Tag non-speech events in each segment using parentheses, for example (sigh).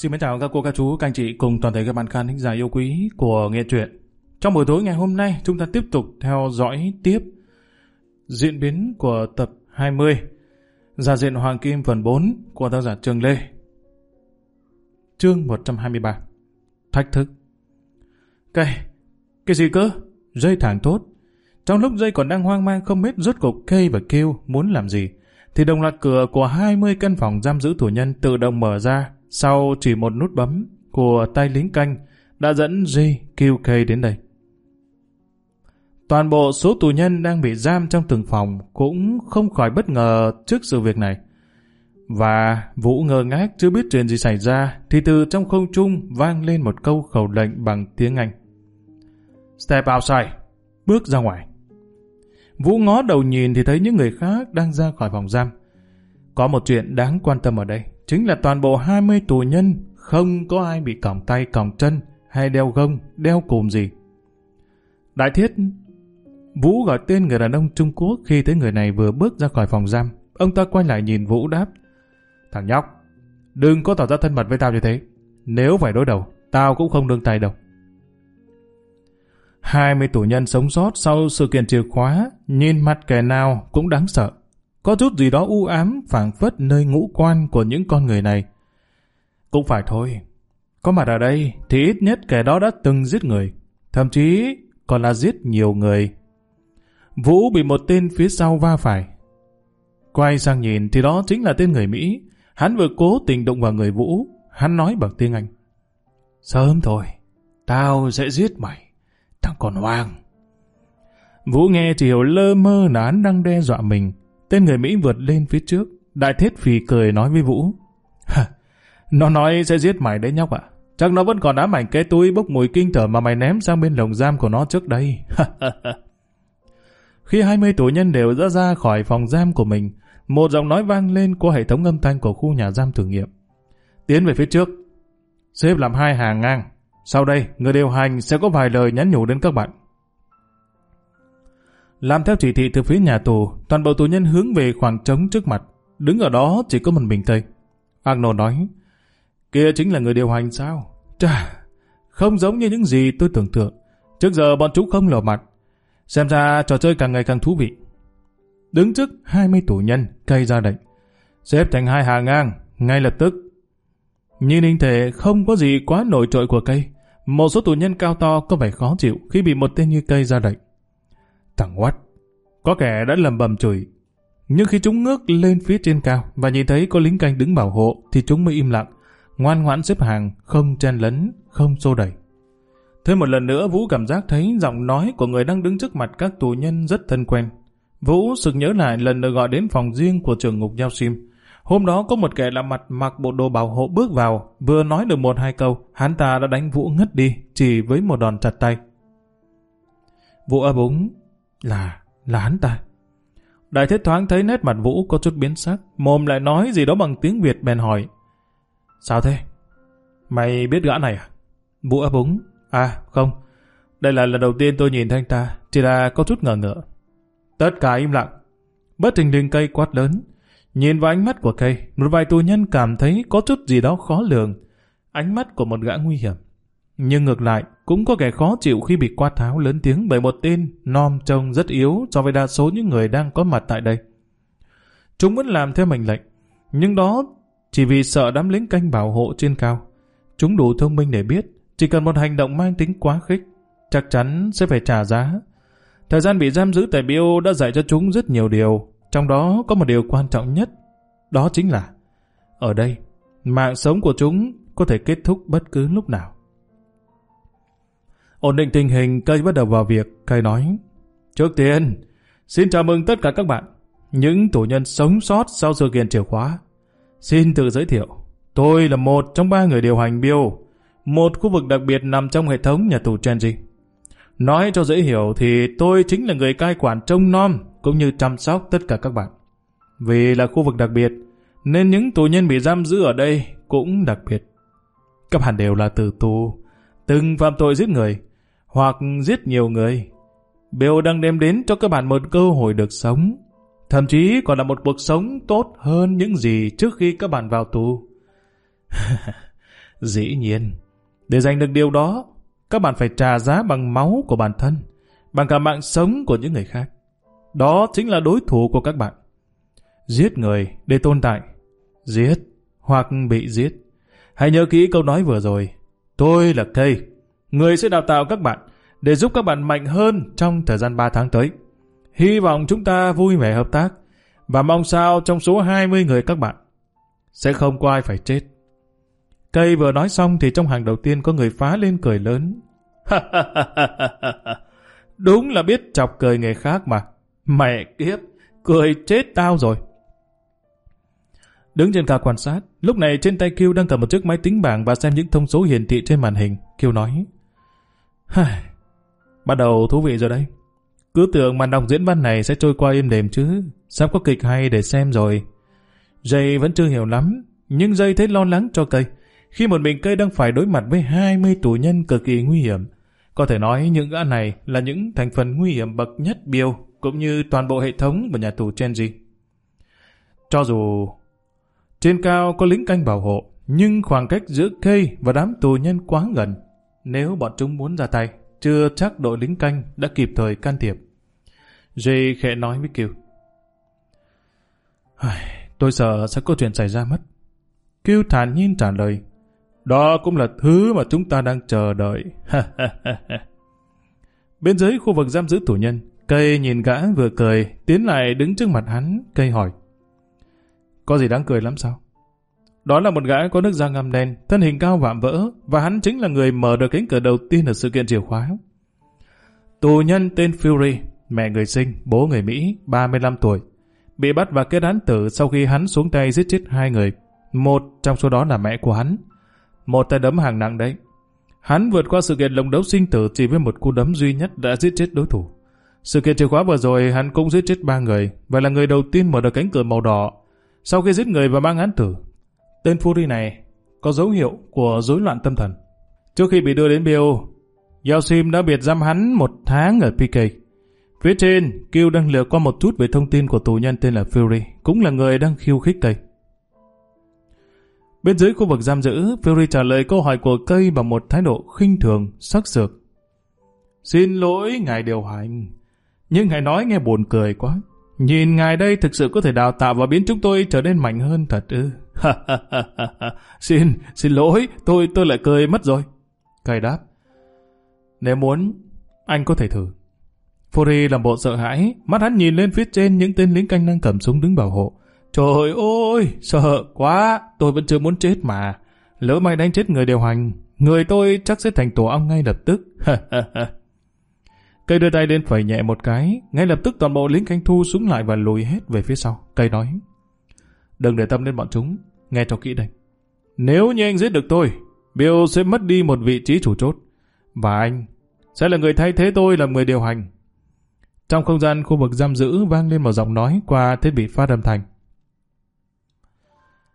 Xin mến chào các cô, các chú, các anh chị cùng toàn thể các bạn khán thính giả yêu quý của Nghe Truyện. Trong buổi tối ngày hôm nay, chúng ta tiếp tục theo dõi tiếp diễn biến của tập 20 Giả diện Hoàng Kim phần 4 của tác giả Trường Lê. Chương 123 Thách thức Cái, cái gì cơ? Dây thẳng tốt. Trong lúc dây còn đang hoang mang không biết rốt cục cây và kêu muốn làm gì, thì đồng loạt cửa của 20 căn phòng giam giữ tù nhân tự động mở ra sau chỉ một nút bấm của tay lính canh đã dẫn J, đến đây. Toàn bộ số tù nhân đang bị giam trong từng phòng cũng không khỏi bất ngờ trước sự việc này. Và Vũ ngơ ngác chưa biết chuyện gì xảy ra thì từ trong không trung vang lên một câu khẩu lệnh bằng tiếng Anh. Step outside, bước ra ngoài. Vũ ngó đầu nhìn thì thấy những người khác đang ra khỏi phòng giam. Có một chuyện đáng quan tâm ở đây, chính là toàn bộ 20 tù nhân không có ai bị còng tay còng chân hay đeo gông, đeo cùm gì. Đại thiết, Vũ gọi tên người đàn ông Trung Quốc khi thấy người này vừa bước ra khỏi phòng giam. Ông ta quay lại nhìn Vũ đáp. Thằng nhóc, đừng có tỏ ra thân mật với tao như thế. Nếu phải đối đầu, tao cũng không đương tay đâu. 20 tù nhân sống sót sau sự kiện chìa khóa, nhìn mặt kẻ nào cũng đáng sợ. Có chút gì đó u ám phảng phất nơi ngũ quan của những con người này. Cũng phải thôi. Có mặt ở đây thì ít nhất kẻ đó đã từng giết người. Thậm chí còn là giết nhiều người. Vũ bị một tên phía sau va phải. Quay sang nhìn thì đó chính là tên người Mỹ. Hắn vừa cố tình đụng vào người Vũ. Hắn nói bằng tiếng Anh. Sớm thôi, tao sẽ giết mày. Thằng còn hoang. Vũ nghe chỉ hiểu lơ mơ là hắn đang đe dọa mình. Tên người Mỹ vượt lên phía trước. Đại thiết phì cười nói với Vũ. (laughs) nó nói sẽ giết mày đấy nhóc ạ. Chắc nó vẫn còn ám ảnh cái túi bốc mùi kinh tởm mà mày ném sang bên lồng giam của nó trước đây. (laughs) Khi 20 tù nhân đều ra ra khỏi phòng giam của mình, một giọng nói vang lên qua hệ thống âm thanh của khu nhà giam thử nghiệm. Tiến về phía trước. Xếp làm hai hàng ngang. Sau đây, người điều hành sẽ có vài lời nhắn nhủ đến các bạn. Làm theo chỉ thị từ phía nhà tù, toàn bộ tù nhân hướng về khoảng trống trước mặt. Đứng ở đó chỉ có một mình Tây. Arnold nói, kia chính là người điều hành sao? Chà, không giống như những gì tôi tưởng tượng. Trước giờ bọn chúng không lộ mặt. Xem ra trò chơi càng ngày càng thú vị. Đứng trước 20 tù nhân, cây ra lệnh. Xếp thành hai hàng ngang, ngay lập tức. Như ninh thể không có gì quá nổi trội của cây. Một số tù nhân cao to có vẻ khó chịu khi bị một tên như cây ra lệnh. Thằng Watt, có kẻ đã lầm bầm chửi. Nhưng khi chúng ngước lên phía trên cao và nhìn thấy có lính canh đứng bảo hộ thì chúng mới im lặng, ngoan ngoãn xếp hàng, không chen lấn, không xô đẩy. Thêm một lần nữa Vũ cảm giác thấy giọng nói của người đang đứng trước mặt các tù nhân rất thân quen. Vũ sực nhớ lại lần được gọi đến phòng riêng của trường ngục Giao Sim. Hôm đó có một kẻ lạ mặt mặc bộ đồ bảo hộ bước vào, vừa nói được một hai câu, hắn ta đã đánh Vũ ngất đi, chỉ với một đòn chặt tay. Vũ ấp úng, là, là hắn ta. Đại thiết thoáng thấy nét mặt Vũ có chút biến sắc, mồm lại nói gì đó bằng tiếng Việt bèn hỏi. Sao thế? Mày biết gã này à? Vũ ấp úng, À không, đây là lần đầu tiên tôi nhìn thấy anh ta, chỉ là có chút ngờ ngỡ. Tất cả im lặng. Bất tình đình cây quát lớn. Nhìn vào ánh mắt của cây, một vài tù nhân cảm thấy có chút gì đó khó lường. Ánh mắt của một gã nguy hiểm. Nhưng ngược lại, cũng có kẻ khó chịu khi bị quát tháo lớn tiếng bởi một tên nom trông rất yếu so với đa số những người đang có mặt tại đây. Chúng vẫn làm theo mệnh lệnh, nhưng đó chỉ vì sợ đám lính canh bảo hộ trên cao. Chúng đủ thông minh để biết chỉ cần một hành động mang tính quá khích, chắc chắn sẽ phải trả giá. Thời gian bị giam giữ tại Biêu đã dạy cho chúng rất nhiều điều, trong đó có một điều quan trọng nhất, đó chính là ở đây, mạng sống của chúng có thể kết thúc bất cứ lúc nào. Ổn định tình hình, cây bắt đầu vào việc, cây nói, Trước tiên, xin chào mừng tất cả các bạn, những tù nhân sống sót sau sự kiện chìa khóa. Xin tự giới thiệu, tôi là một trong ba người điều hành Bio, một khu vực đặc biệt nằm trong hệ thống nhà tù Chenji. Nói cho dễ hiểu thì tôi chính là người cai quản trông nom cũng như chăm sóc tất cả các bạn. Vì là khu vực đặc biệt, nên những tù nhân bị giam giữ ở đây cũng đặc biệt. Các bạn đều là tử tù, từng phạm tội giết người, hoặc giết nhiều người. Bill đang đem đến cho các bạn một cơ hội được sống, thậm chí còn là một cuộc sống tốt hơn những gì trước khi các bạn vào tù. (laughs) Dĩ nhiên, để giành được điều đó, các bạn phải trả giá bằng máu của bản thân, bằng cả mạng sống của những người khác. Đó chính là đối thủ của các bạn. Giết người để tồn tại. Giết hoặc bị giết. Hãy nhớ kỹ câu nói vừa rồi. Tôi là cây. Người sẽ đào tạo các bạn để giúp các bạn mạnh hơn trong thời gian 3 tháng tới. Hy vọng chúng ta vui vẻ hợp tác và mong sao trong số 20 người các bạn sẽ không có ai phải chết. Cây vừa nói xong thì trong hàng đầu tiên có người phá lên cười lớn. Đúng là biết chọc cười người khác mà. Mẹ kiếp, cười chết tao rồi. Đứng trên cao quan sát, lúc này trên tay Kiêu đang cầm một chiếc máy tính bảng và xem những thông số hiển thị trên màn hình. Kiêu nói, Bắt đầu thú vị rồi đây. Cứ tưởng màn đọc diễn văn này sẽ trôi qua êm đềm chứ. Sắp có kịch hay để xem rồi. Dây vẫn chưa hiểu lắm, nhưng dây thấy lo lắng cho cây. Khi một mình cây đang phải đối mặt với 20 tù nhân cực kỳ nguy hiểm. Có thể nói những gã này là những thành phần nguy hiểm bậc nhất biêu, cũng như toàn bộ hệ thống của nhà tù Chenji. Cho dù trên cao có lính canh bảo hộ, nhưng khoảng cách giữa cây và đám tù nhân quá gần. Nếu bọn chúng muốn ra tay, chưa chắc đội lính canh đã kịp thời can thiệp. Jay khẽ nói với Kiều. Tôi sợ sẽ có chuyện xảy ra mất. Kiều thản nhiên trả lời. Đó cũng là thứ mà chúng ta đang chờ đợi. (laughs) Bên dưới khu vực giam giữ tù nhân, cây nhìn gã vừa cười, tiến lại đứng trước mặt hắn, cây hỏi. Có gì đáng cười lắm sao? Đó là một gã có nước da ngăm đen, thân hình cao vạm vỡ, và hắn chính là người mở được cánh cửa đầu tiên ở sự kiện chìa khóa. Tù nhân tên Fury, mẹ người sinh, bố người Mỹ, 35 tuổi, bị bắt và kết án tử sau khi hắn xuống tay giết chết hai người. Một trong số đó là mẹ của hắn. Một tay đấm hàng nặng đấy. Hắn vượt qua sự kiện lồng đấu sinh tử chỉ với một cú đấm duy nhất đã giết chết đối thủ. Sự kiện chìa khóa vừa rồi hắn cũng giết chết ba người và là người đầu tiên mở được cánh cửa màu đỏ sau khi giết người và mang án tử. Tên Fury này có dấu hiệu của rối loạn tâm thần. Trước khi bị đưa đến BO, Yao Sim đã biệt giam hắn một tháng ở PK. Phía trên, Kiêu đang lừa qua một chút về thông tin của tù nhân tên là Fury, cũng là người đang khiêu khích cây. Bên dưới khu vực giam giữ, Fury trả lời câu hỏi của cây bằng một thái độ khinh thường, sắc sược. Xin lỗi ngài điều hành, nhưng ngài nói nghe buồn cười quá. Nhìn ngài đây thực sự có thể đào tạo và biến chúng tôi trở nên mạnh hơn thật ư. (laughs) xin, xin lỗi, tôi tôi lại cười mất rồi. Cây đáp. Nếu muốn, anh có thể thử. Fury làm bộ sợ hãi, mắt hắn nhìn lên phía trên những tên lính canh đang cầm súng đứng bảo hộ. Trời ơi, sợ quá, tôi vẫn chưa muốn chết mà. Lỡ may đánh chết người điều hành, người tôi chắc sẽ thành tổ ong ngay lập tức. (laughs) Cây đưa tay lên phẩy nhẹ một cái, ngay lập tức toàn bộ lính canh thu súng lại và lùi hết về phía sau. Cây nói, đừng để tâm đến bọn chúng, nghe cho kỹ đây. Nếu như anh giết được tôi, Bill sẽ mất đi một vị trí chủ chốt. Và anh sẽ là người thay thế tôi làm người điều hành. Trong không gian khu vực giam giữ vang lên một giọng nói qua thiết bị phát âm thanh.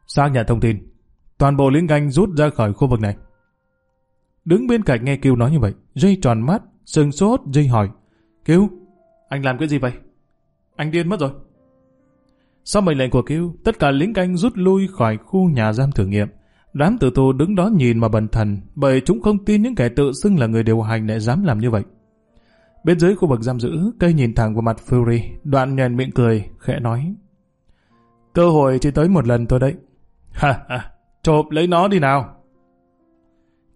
Xác nhận thông tin, toàn bộ lính canh rút ra khỏi khu vực này. Đứng bên cạnh nghe kêu nói như vậy, dây tròn mắt, sừng sốt, dây hỏi. Cứu, anh làm cái gì vậy? Anh điên mất rồi. Sau mệnh lệnh của Kiều, tất cả lính canh rút lui khỏi khu nhà giam thử nghiệm. Đám tử tù đứng đó nhìn mà bần thần, bởi chúng không tin những kẻ tự xưng là người điều hành lại dám làm như vậy. Bên dưới khu vực giam giữ, cây nhìn thẳng vào mặt Fury, đoạn nhàn miệng cười, khẽ nói. Cơ hội chỉ tới một lần thôi đấy. (laughs) Ha ha, chộp lấy nó đi nào.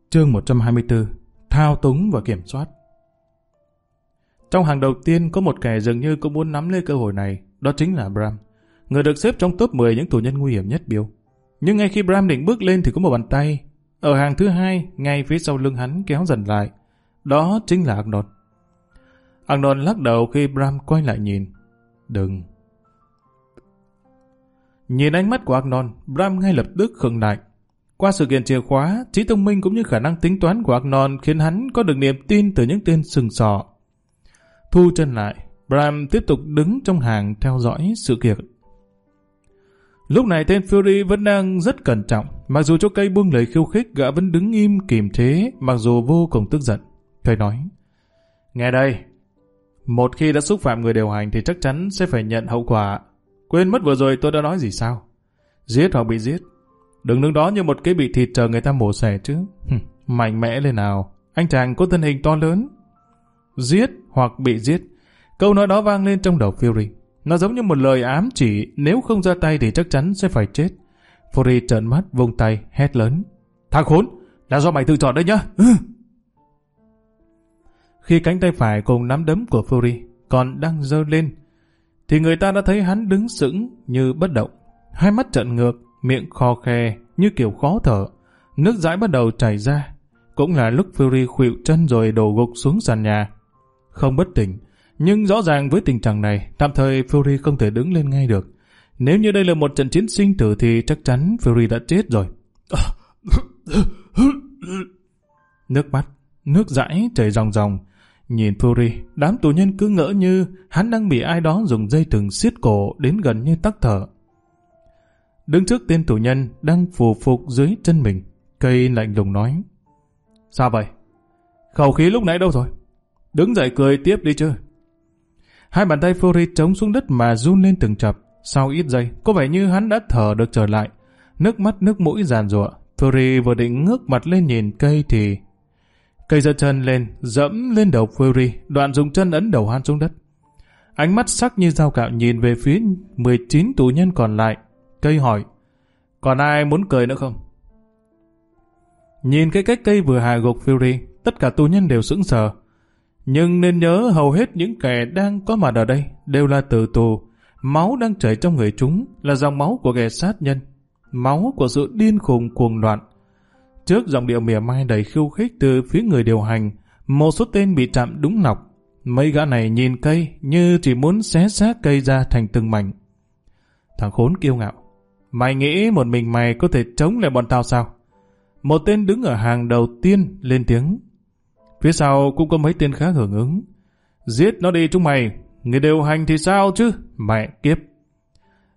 Chương 124 Thao túng và kiểm soát trong hàng đầu tiên có một kẻ dường như cũng muốn nắm lấy cơ hội này, đó chính là Bram, người được xếp trong top 10 những tù nhân nguy hiểm nhất Bill. Nhưng ngay khi Bram định bước lên thì có một bàn tay, ở hàng thứ hai, ngay phía sau lưng hắn kéo dần lại. Đó chính là Arnold. Arnold lắc đầu khi Bram quay lại nhìn. Đừng. Nhìn ánh mắt của Arnold, Bram ngay lập tức khựng lại. Qua sự kiện chìa khóa, trí thông minh cũng như khả năng tính toán của Arnold khiến hắn có được niềm tin từ những tên sừng sọ. Thu chân lại, Bram tiếp tục đứng trong hàng theo dõi sự kiện. Lúc này tên Fury vẫn đang rất cẩn trọng, mặc dù cho cây buông lời khiêu khích gã vẫn đứng im kìm chế, mặc dù vô cùng tức giận. Thầy nói, Nghe đây, một khi đã xúc phạm người điều hành thì chắc chắn sẽ phải nhận hậu quả. Quên mất vừa rồi tôi đã nói gì sao? Giết hoặc bị giết, Đừng đứng đó như một cái bị thịt chờ người ta mổ xẻ chứ. Mạnh mẽ lên nào. Anh chàng có thân hình to lớn. Giết hoặc bị giết. Câu nói đó vang lên trong đầu Fury. Nó giống như một lời ám chỉ nếu không ra tay thì chắc chắn sẽ phải chết. Fury trợn mắt vung tay hét lớn. Thằng khốn! Là do mày tự chọn đấy nhá! Ừ. Khi cánh tay phải cùng nắm đấm của Fury còn đang dơ lên, thì người ta đã thấy hắn đứng sững như bất động. Hai mắt trợn ngược, miệng kho khe như kiểu khó thở. Nước dãi bắt đầu chảy ra. Cũng là lúc Fury khuỵu chân rồi đổ gục xuống sàn nhà. Không bất tỉnh, nhưng rõ ràng với tình trạng này, tạm thời Fury không thể đứng lên ngay được. Nếu như đây là một trận chiến sinh tử thì chắc chắn Fury đã chết rồi. (coughs) nước mắt, nước dãi chảy ròng ròng. Nhìn Fury, đám tù nhân cứ ngỡ như hắn đang bị ai đó dùng dây thừng siết cổ đến gần như tắc thở. Đứng trước tên tù nhân đang phù phục dưới chân mình, cây lạnh lùng nói. Sao vậy? Khẩu khí lúc nãy đâu rồi? Đứng dậy cười tiếp đi chứ. Hai bàn tay Fury chống xuống đất mà run lên từng chập. Sau ít giây, có vẻ như hắn đã thở được trở lại. Nước mắt nước mũi giàn rụa. Fury vừa định ngước mặt lên nhìn cây thì... Cây giơ chân lên, dẫm lên đầu Fury, đoạn dùng chân ấn đầu hắn xuống đất. Ánh mắt sắc như dao cạo nhìn về phía 19 tù nhân còn lại. Cây hỏi, còn ai muốn cười nữa không? Nhìn cái cách cây vừa hạ gục Fury, tất cả tù nhân đều sững sờ. Nhưng nên nhớ hầu hết những kẻ đang có mặt ở đây đều là tử tù. Máu đang chảy trong người chúng là dòng máu của kẻ sát nhân. Máu của sự điên khùng cuồng loạn. Trước dòng điệu mỉa mai đầy khiêu khích từ phía người điều hành, một số tên bị chạm đúng nọc. Mấy gã này nhìn cây như chỉ muốn xé xác cây ra thành từng mảnh. Thằng khốn kiêu ngạo. Mày nghĩ một mình mày có thể chống lại bọn tao sao? Một tên đứng ở hàng đầu tiên lên tiếng. Phía sau cũng có mấy tên khác hưởng ứng. Giết nó đi chúng mày, người điều hành thì sao chứ? Mẹ kiếp.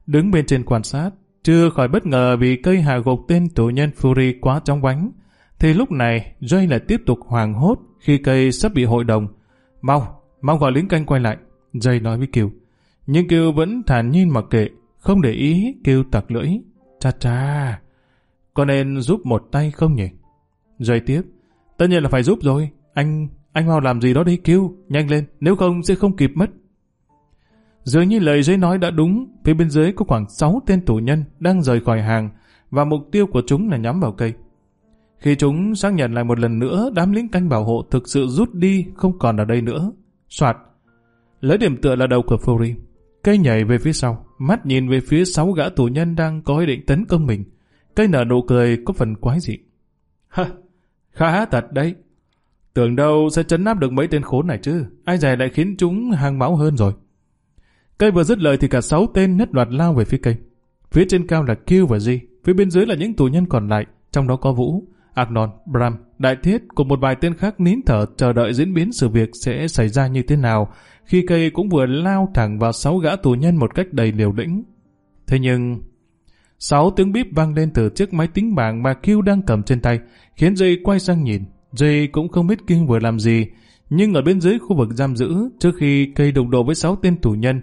Đứng bên trên quan sát, chưa khỏi bất ngờ vì cây hạ gục tên tù nhân Fury quá trong vánh, thì lúc này Jay lại tiếp tục hoàng hốt khi cây sắp bị hội đồng. Mau, mau gọi lính canh quay lại. Jay nói với Kiều. Nhưng Kiều vẫn thản nhiên mặc kệ, không để ý Kiều tặc lưỡi. Cha cha, có nên giúp một tay không nhỉ? Jay tiếp. Tất nhiên là phải giúp rồi. Anh, anh mau làm gì đó đi kêu nhanh lên, nếu không sẽ không kịp mất. Dường như lời giấy nói đã đúng, phía bên dưới có khoảng 6 tên tù nhân đang rời khỏi hàng và mục tiêu của chúng là nhắm vào cây. Khi chúng xác nhận lại một lần nữa, đám lính canh bảo hộ thực sự rút đi, không còn ở đây nữa. Soạt. Lấy điểm tựa là đầu của Fury. Cây nhảy về phía sau, mắt nhìn về phía sáu gã tù nhân đang có ý định tấn công mình. Cây nở nụ cười có phần quái dị. Ha, khá thật đấy. Tưởng đâu sẽ chấn áp được mấy tên khốn này chứ. Ai dè lại khiến chúng hàng máu hơn rồi. Cây vừa dứt lời thì cả sáu tên nhất loạt lao về phía cây. Phía trên cao là Q và G, phía bên dưới là những tù nhân còn lại, trong đó có Vũ, Agnon, Bram, Đại Thiết cùng một vài tên khác nín thở chờ đợi diễn biến sự việc sẽ xảy ra như thế nào khi cây cũng vừa lao thẳng vào sáu gã tù nhân một cách đầy liều lĩnh. Thế nhưng... Sáu tiếng bíp vang lên từ chiếc máy tính bảng mà Q đang cầm trên tay, khiến Jay quay sang nhìn. Jay cũng không biết King vừa làm gì, nhưng ở bên dưới khu vực giam giữ, trước khi cây đụng độ với sáu tên tù nhân,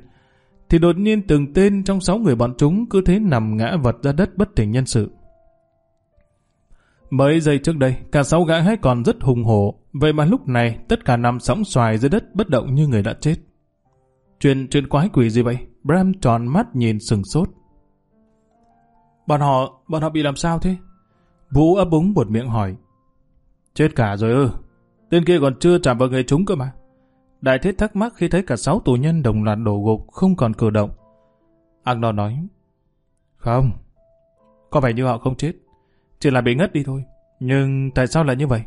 thì đột nhiên từng tên trong sáu người bọn chúng cứ thế nằm ngã vật ra đất bất tỉnh nhân sự. Mấy giây trước đây, cả sáu gã hay còn rất hùng hổ, vậy mà lúc này tất cả nằm sóng xoài dưới đất bất động như người đã chết. Chuyện chuyện quái quỷ gì vậy? Bram tròn mắt nhìn sừng sốt. Bọn họ, bọn họ bị làm sao thế? Vũ ấp úng buột miệng hỏi. Chết cả rồi ư? Tên kia còn chưa chạm vào người chúng cơ mà. Đại thiết thắc mắc khi thấy cả sáu tù nhân đồng loạt đổ gục không còn cử động. Agnon nói, Không, có vẻ như họ không chết, chỉ là bị ngất đi thôi. Nhưng tại sao lại như vậy?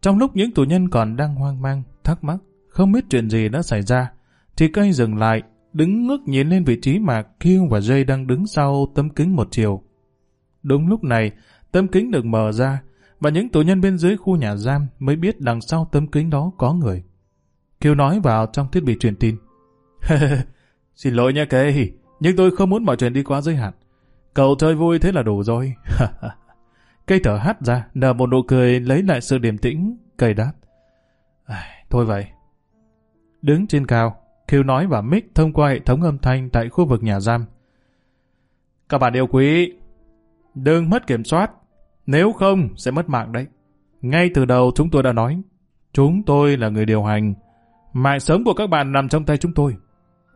Trong lúc những tù nhân còn đang hoang mang, thắc mắc, không biết chuyện gì đã xảy ra, thì cây dừng lại, đứng ngước nhìn lên vị trí mà Kiêu và Jay đang đứng sau tấm kính một chiều. Đúng lúc này, tấm kính được mở ra, và những tù nhân bên dưới khu nhà giam mới biết đằng sau tấm kính đó có người. Kiều nói vào trong thiết bị truyền tin. (laughs) Xin lỗi nha cây, nhưng tôi không muốn mọi chuyện đi quá giới hạn. Cậu chơi vui thế là đủ rồi. (laughs) Cây thở hắt ra, nở một nụ cười lấy lại sự điềm tĩnh, cây đáp. À, thôi vậy. Đứng trên cao, Kiều nói và mic thông qua hệ thống âm thanh tại khu vực nhà giam. Các bạn yêu quý, Đừng mất kiểm soát. Nếu không, sẽ mất mạng đấy. Ngay từ đầu chúng tôi đã nói, chúng tôi là người điều hành. Mạng sống của các bạn nằm trong tay chúng tôi.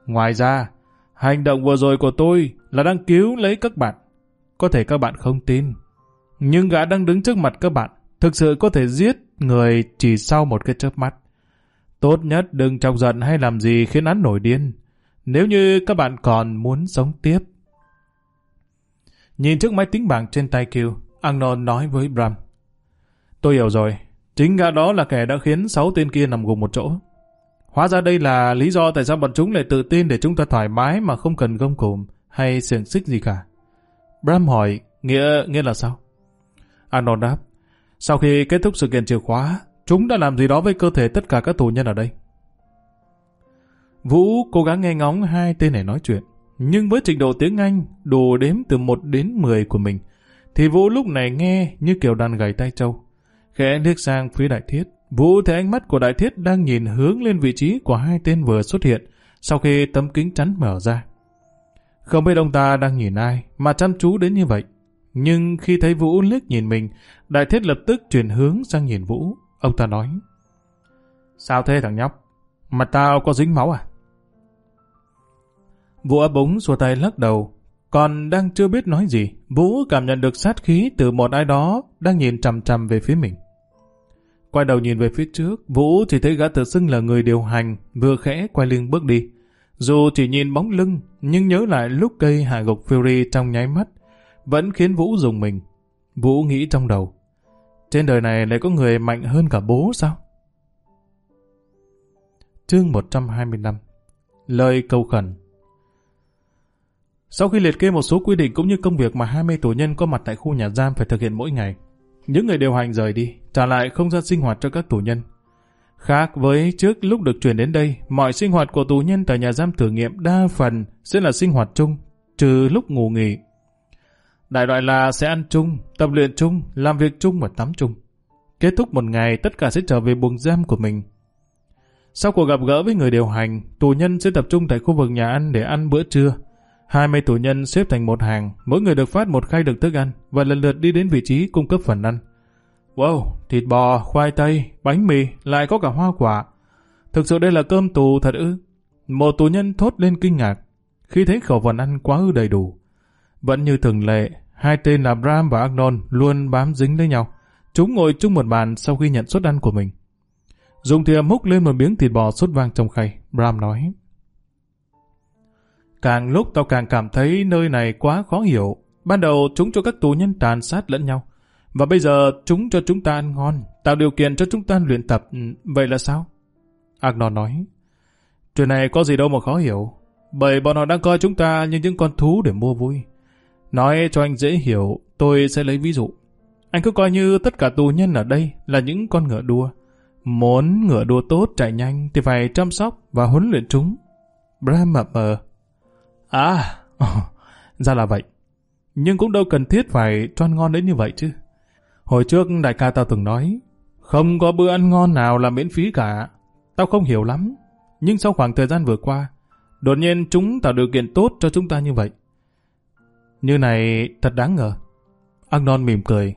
Ngoài ra, hành động vừa rồi của tôi là đang cứu lấy các bạn. Có thể các bạn không tin. Nhưng gã đang đứng trước mặt các bạn thực sự có thể giết người chỉ sau một cái chớp mắt. Tốt nhất đừng chọc giận hay làm gì khiến hắn nổi điên. Nếu như các bạn còn muốn sống tiếp. Nhìn trước máy tính bảng trên tay Kiều, Arnold nói với Bram. Tôi hiểu rồi, chính gã đó là kẻ đã khiến sáu tên kia nằm gục một chỗ. Hóa ra đây là lý do tại sao bọn chúng lại tự tin để chúng ta thoải mái mà không cần gông cùm hay xiềng xích gì cả. Bram hỏi, nghĩa nghĩa là sao? Arnold đáp, sau khi kết thúc sự kiện chìa khóa, chúng đã làm gì đó với cơ thể tất cả các tù nhân ở đây. Vũ cố gắng nghe ngóng hai tên này nói chuyện, nhưng với trình độ tiếng Anh đủ đếm từ 1 đến 10 của mình, thì Vũ lúc này nghe như kiểu đàn gầy tay trâu. Khẽ liếc sang phía đại thiết, Vũ thấy ánh mắt của đại thiết đang nhìn hướng lên vị trí của hai tên vừa xuất hiện sau khi tấm kính chắn mở ra. Không biết ông ta đang nhìn ai mà chăm chú đến như vậy. Nhưng khi thấy Vũ liếc nhìn mình, đại thiết lập tức chuyển hướng sang nhìn Vũ. Ông ta nói, Sao thế thằng nhóc? Mặt tao có dính máu à? Vũ ấp búng xua tay lắc đầu. Còn đang chưa biết nói gì, Vũ cảm nhận được sát khí từ một ai đó đang nhìn chằm chằm về phía mình. Quay đầu nhìn về phía trước, Vũ chỉ thấy gã tự xưng là người điều hành, vừa khẽ quay lưng bước đi. Dù chỉ nhìn bóng lưng, nhưng nhớ lại lúc cây hạ gục Fury trong nháy mắt, vẫn khiến Vũ dùng mình. Vũ nghĩ trong đầu, trên đời này lại có người mạnh hơn cả bố sao? Chương 125 Lời cầu khẩn sau khi liệt kê một số quy định cũng như công việc mà 20 tù nhân có mặt tại khu nhà giam phải thực hiện mỗi ngày, những người điều hành rời đi, trả lại không gian sinh hoạt cho các tù nhân. Khác với trước lúc được chuyển đến đây, mọi sinh hoạt của tù nhân tại nhà giam thử nghiệm đa phần sẽ là sinh hoạt chung, trừ lúc ngủ nghỉ Đại loại là sẽ ăn chung, tập luyện chung, làm việc chung và tắm chung. Kết thúc một ngày, tất cả sẽ trở về buồng giam của mình. Sau cuộc gặp gỡ với người điều hành, tù nhân sẽ tập trung tại khu vực nhà ăn để ăn bữa trưa. 20 tù nhân xếp thành một hàng, mỗi người được phát một khay đựng thức ăn và lần lượt đi đến vị trí cung cấp phần ăn. Wow, thịt bò, khoai tây, bánh mì, lại có cả hoa quả. Thực sự đây là cơm tù thật ư? Một tù nhân thốt lên kinh ngạc khi thấy khẩu phần ăn quá ư đầy đủ. Vẫn như thường lệ, hai tên là Bram và Agnon luôn bám dính lấy nhau. Chúng ngồi chung một bàn sau khi nhận suất ăn của mình. Dùng thìa múc lên một miếng thịt bò sốt vang trong khay. Bram nói. Càng lúc tao càng cảm thấy nơi này quá khó hiểu. Ban đầu chúng cho các tù nhân tàn sát lẫn nhau. Và bây giờ chúng cho chúng ta ăn ngon, tạo điều kiện cho chúng ta luyện tập. Ừ, vậy là sao? Agnon nói. Chuyện này có gì đâu mà khó hiểu. Bởi bọn họ đang coi chúng ta như những con thú để mua vui. Nói cho anh dễ hiểu, tôi sẽ lấy ví dụ. Anh cứ coi như tất cả tù nhân ở đây là những con ngựa đua. Muốn ngựa đua tốt chạy nhanh thì phải chăm sóc và huấn luyện chúng. Bram mập mờ. À, ra là vậy. Nhưng cũng đâu cần thiết phải cho ăn ngon đến như vậy chứ. Hồi trước đại ca tao từng nói, không có bữa ăn ngon nào là miễn phí cả. Tao không hiểu lắm. Nhưng sau khoảng thời gian vừa qua, đột nhiên chúng tạo điều kiện tốt cho chúng ta như vậy. Như này thật đáng ngờ. Agnon mỉm cười.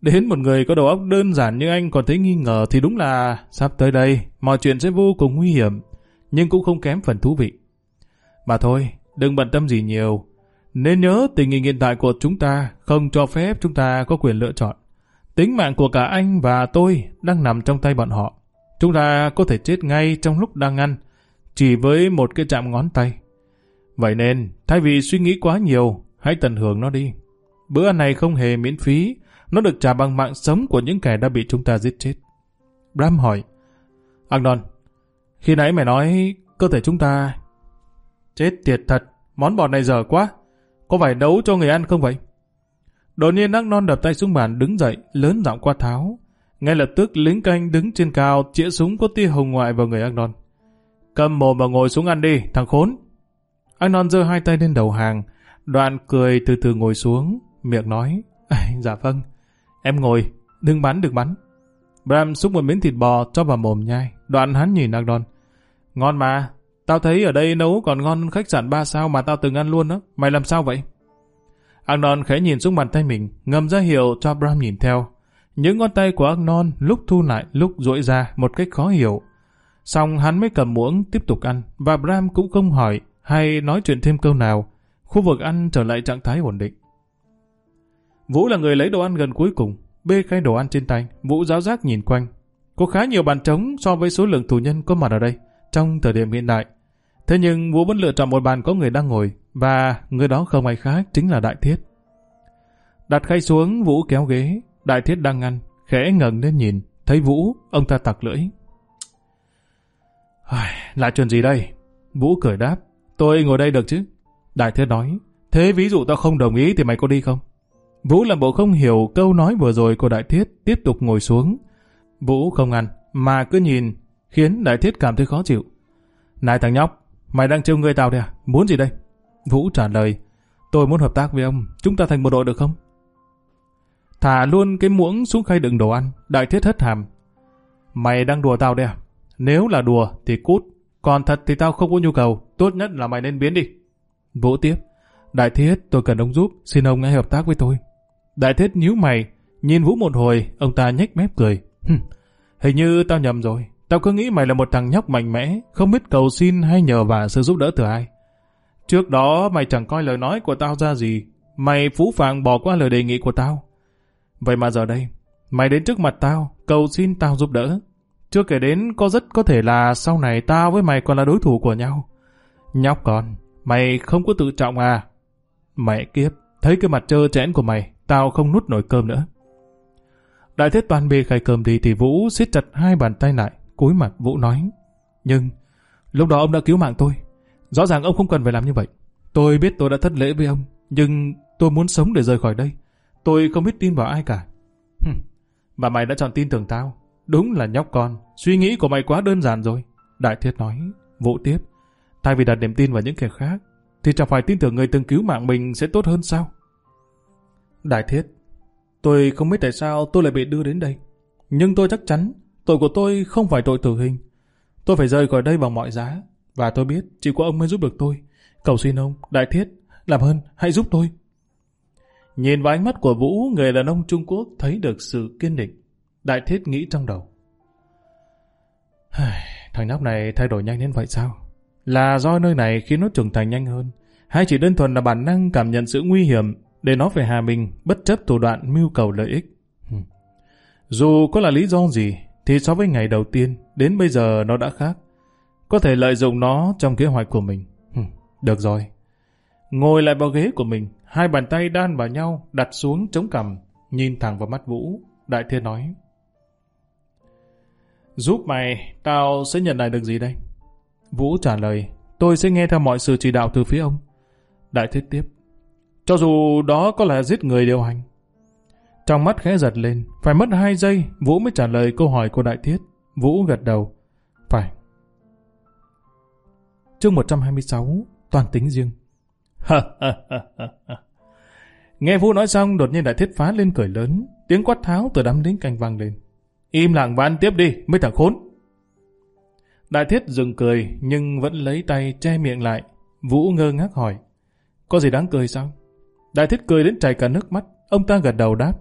Đến một người có đầu óc đơn giản như anh còn thấy nghi ngờ thì đúng là sắp tới đây mọi chuyện sẽ vô cùng nguy hiểm nhưng cũng không kém phần thú vị. Mà thôi, đừng bận tâm gì nhiều. Nên nhớ tình hình hiện tại của chúng ta không cho phép chúng ta có quyền lựa chọn. Tính mạng của cả anh và tôi đang nằm trong tay bọn họ. Chúng ta có thể chết ngay trong lúc đang ăn, chỉ với một cái chạm ngón tay. Vậy nên, thay vì suy nghĩ quá nhiều, hãy tận hưởng nó đi. Bữa ăn này không hề miễn phí, nó được trả bằng mạng sống của những kẻ đã bị chúng ta giết chết. Bram hỏi, Agnon, khi nãy mày nói cơ thể chúng ta... Chết tiệt thật, món bò này dở quá. Có phải nấu cho người ăn không vậy? Đột nhiên Agnon đập tay xuống bàn đứng dậy, lớn giọng qua tháo. Ngay lập tức lính canh đứng trên cao chĩa súng có tia hồng ngoại vào người Agnon. Cầm mồm và ngồi xuống ăn đi, thằng khốn. Anh non giơ hai tay lên đầu hàng, đoạn cười từ từ ngồi xuống, miệng nói, dạ vâng, em ngồi, đừng bắn đừng bắn. Bram xúc một miếng thịt bò cho vào mồm nhai, đoạn hắn nhìn Agnon. Ngon mà, tao thấy ở đây nấu còn ngon khách sạn ba sao mà tao từng ăn luôn đó, mày làm sao vậy? Agnon khẽ nhìn xuống bàn tay mình, ngầm ra hiệu cho Bram nhìn theo. Những ngón tay của Agnon lúc thu lại lúc duỗi ra một cách khó hiểu. Xong hắn mới cầm muỗng tiếp tục ăn và Bram cũng không hỏi hay nói chuyện thêm câu nào. Khu vực ăn trở lại trạng thái ổn định. Vũ là người lấy đồ ăn gần cuối cùng, bê khay đồ ăn trên tay, Vũ giáo giác nhìn quanh. Có khá nhiều bàn trống so với số lượng tù nhân có mặt ở đây, trong thời điểm hiện đại. Thế nhưng Vũ vẫn lựa chọn một bàn có người đang ngồi, và người đó không ai khác chính là Đại Thiết. Đặt khay xuống, Vũ kéo ghế, Đại Thiết đang ăn, khẽ ngẩng lên nhìn, thấy Vũ, ông ta tặc lưỡi. Là chuyện gì đây? Vũ cười đáp, tôi ngồi đây được chứ? Đại Thiết nói, thế ví dụ tao không đồng ý thì mày có đi không? Vũ làm bộ không hiểu câu nói vừa rồi của Đại Thiết, tiếp tục ngồi xuống. Vũ không ăn, mà cứ nhìn, khiến Đại Thiết cảm thấy khó chịu. Này thằng nhóc, mày đang trêu người tao đây à? Muốn gì đây? Vũ trả lời, tôi muốn hợp tác với ông, chúng ta thành một đội được không? Thả luôn cái muỗng xuống khay đựng đồ ăn, Đại Thiết hất hàm. Mày đang đùa tao đây à? Nếu là đùa thì cút, còn thật thì tao không có nhu cầu, tốt nhất là mày nên biến đi. Vũ tiếp, Đại Thiết, tôi cần ông giúp, xin ông hãy hợp tác với tôi. Đại thiết nhíu mày, nhìn Vũ một hồi, ông ta nhếch mép cười. Hình như tao nhầm rồi, tao cứ nghĩ mày là một thằng nhóc mạnh mẽ, không biết cầu xin hay nhờ vả sự giúp đỡ từ ai. Trước đó mày chẳng coi lời nói của tao ra gì, mày phú phàng bỏ qua lời đề nghị của tao. Vậy mà giờ đây, mày đến trước mặt tao, cầu xin tao giúp đỡ. Chưa kể đến có rất có thể là sau này tao với mày còn là đối thủ của nhau. Nhóc con, mày không có tự trọng à? Mẹ kiếp, thấy cái mặt trơ trẽn của mày, tao không nút nổi cơm nữa. Đại thế toàn bê khay cơm đi thì Vũ siết chặt hai bàn tay lại, cúi mặt Vũ nói. Nhưng, lúc đó ông đã cứu mạng tôi. Rõ ràng ông không cần phải làm như vậy. Tôi biết tôi đã thất lễ với ông, nhưng tôi muốn sống để rời khỏi đây. Tôi không biết tin vào ai cả. Hừm, mà mày đã chọn tin tưởng tao. Đúng là nhóc con, suy nghĩ của mày quá đơn giản rồi. Đại thiết nói, Vũ tiếp. Thay vì đặt niềm tin vào những kẻ khác, thì chẳng phải tin tưởng người từng cứu mạng mình sẽ tốt hơn sao? Đại thiết, tôi không biết tại sao tôi lại bị đưa đến đây. Nhưng tôi chắc chắn tội của tôi không phải tội tử hình. Tôi phải rời khỏi đây bằng mọi giá. Và tôi biết chỉ có ông mới giúp được tôi. Cầu xin ông, đại thiết, làm ơn, hãy giúp tôi. Nhìn vào ánh mắt của Vũ, người đàn ông Trung Quốc thấy được sự kiên định. Đại thiết nghĩ trong đầu. Thằng nhóc này thay đổi nhanh đến vậy sao? Là do nơi này khiến nó trưởng thành nhanh hơn? Hay chỉ đơn thuần là bản năng cảm nhận sự nguy hiểm để nó phải hà mình bất chấp thủ đoạn mưu cầu lợi ích. Dù có là lý do gì, thì so với ngày đầu tiên, đến bây giờ nó đã khác. Có thể lợi dụng nó trong kế hoạch của mình. Được rồi. Ngồi lại vào ghế của mình, hai bàn tay đan vào nhau, đặt xuống chống cằm, nhìn thẳng vào mắt Vũ. Đại thiên nói. Giúp mày, tao sẽ nhận lại được gì đây? Vũ trả lời, tôi sẽ nghe theo mọi sự chỉ đạo từ phía ông. Đại thiết tiếp, cho dù đó có là giết người điều hành. Trong mắt khẽ giật lên, phải mất hai giây, Vũ mới trả lời câu hỏi của Đại Thiết. Vũ gật đầu. Phải. Chương 126, toàn tính riêng. Nghe Vũ nói xong, đột nhiên Đại Thiết phá lên cười lớn, tiếng quát tháo từ đám lính canh vang lên. Im lặng và ăn tiếp đi, mấy thằng khốn. Đại Thiết dừng cười, nhưng vẫn lấy tay che miệng lại. Vũ ngơ ngác hỏi, có gì đáng cười sao? Đại thiết cười đến chảy cả nước mắt. Ông ta gật đầu đáp.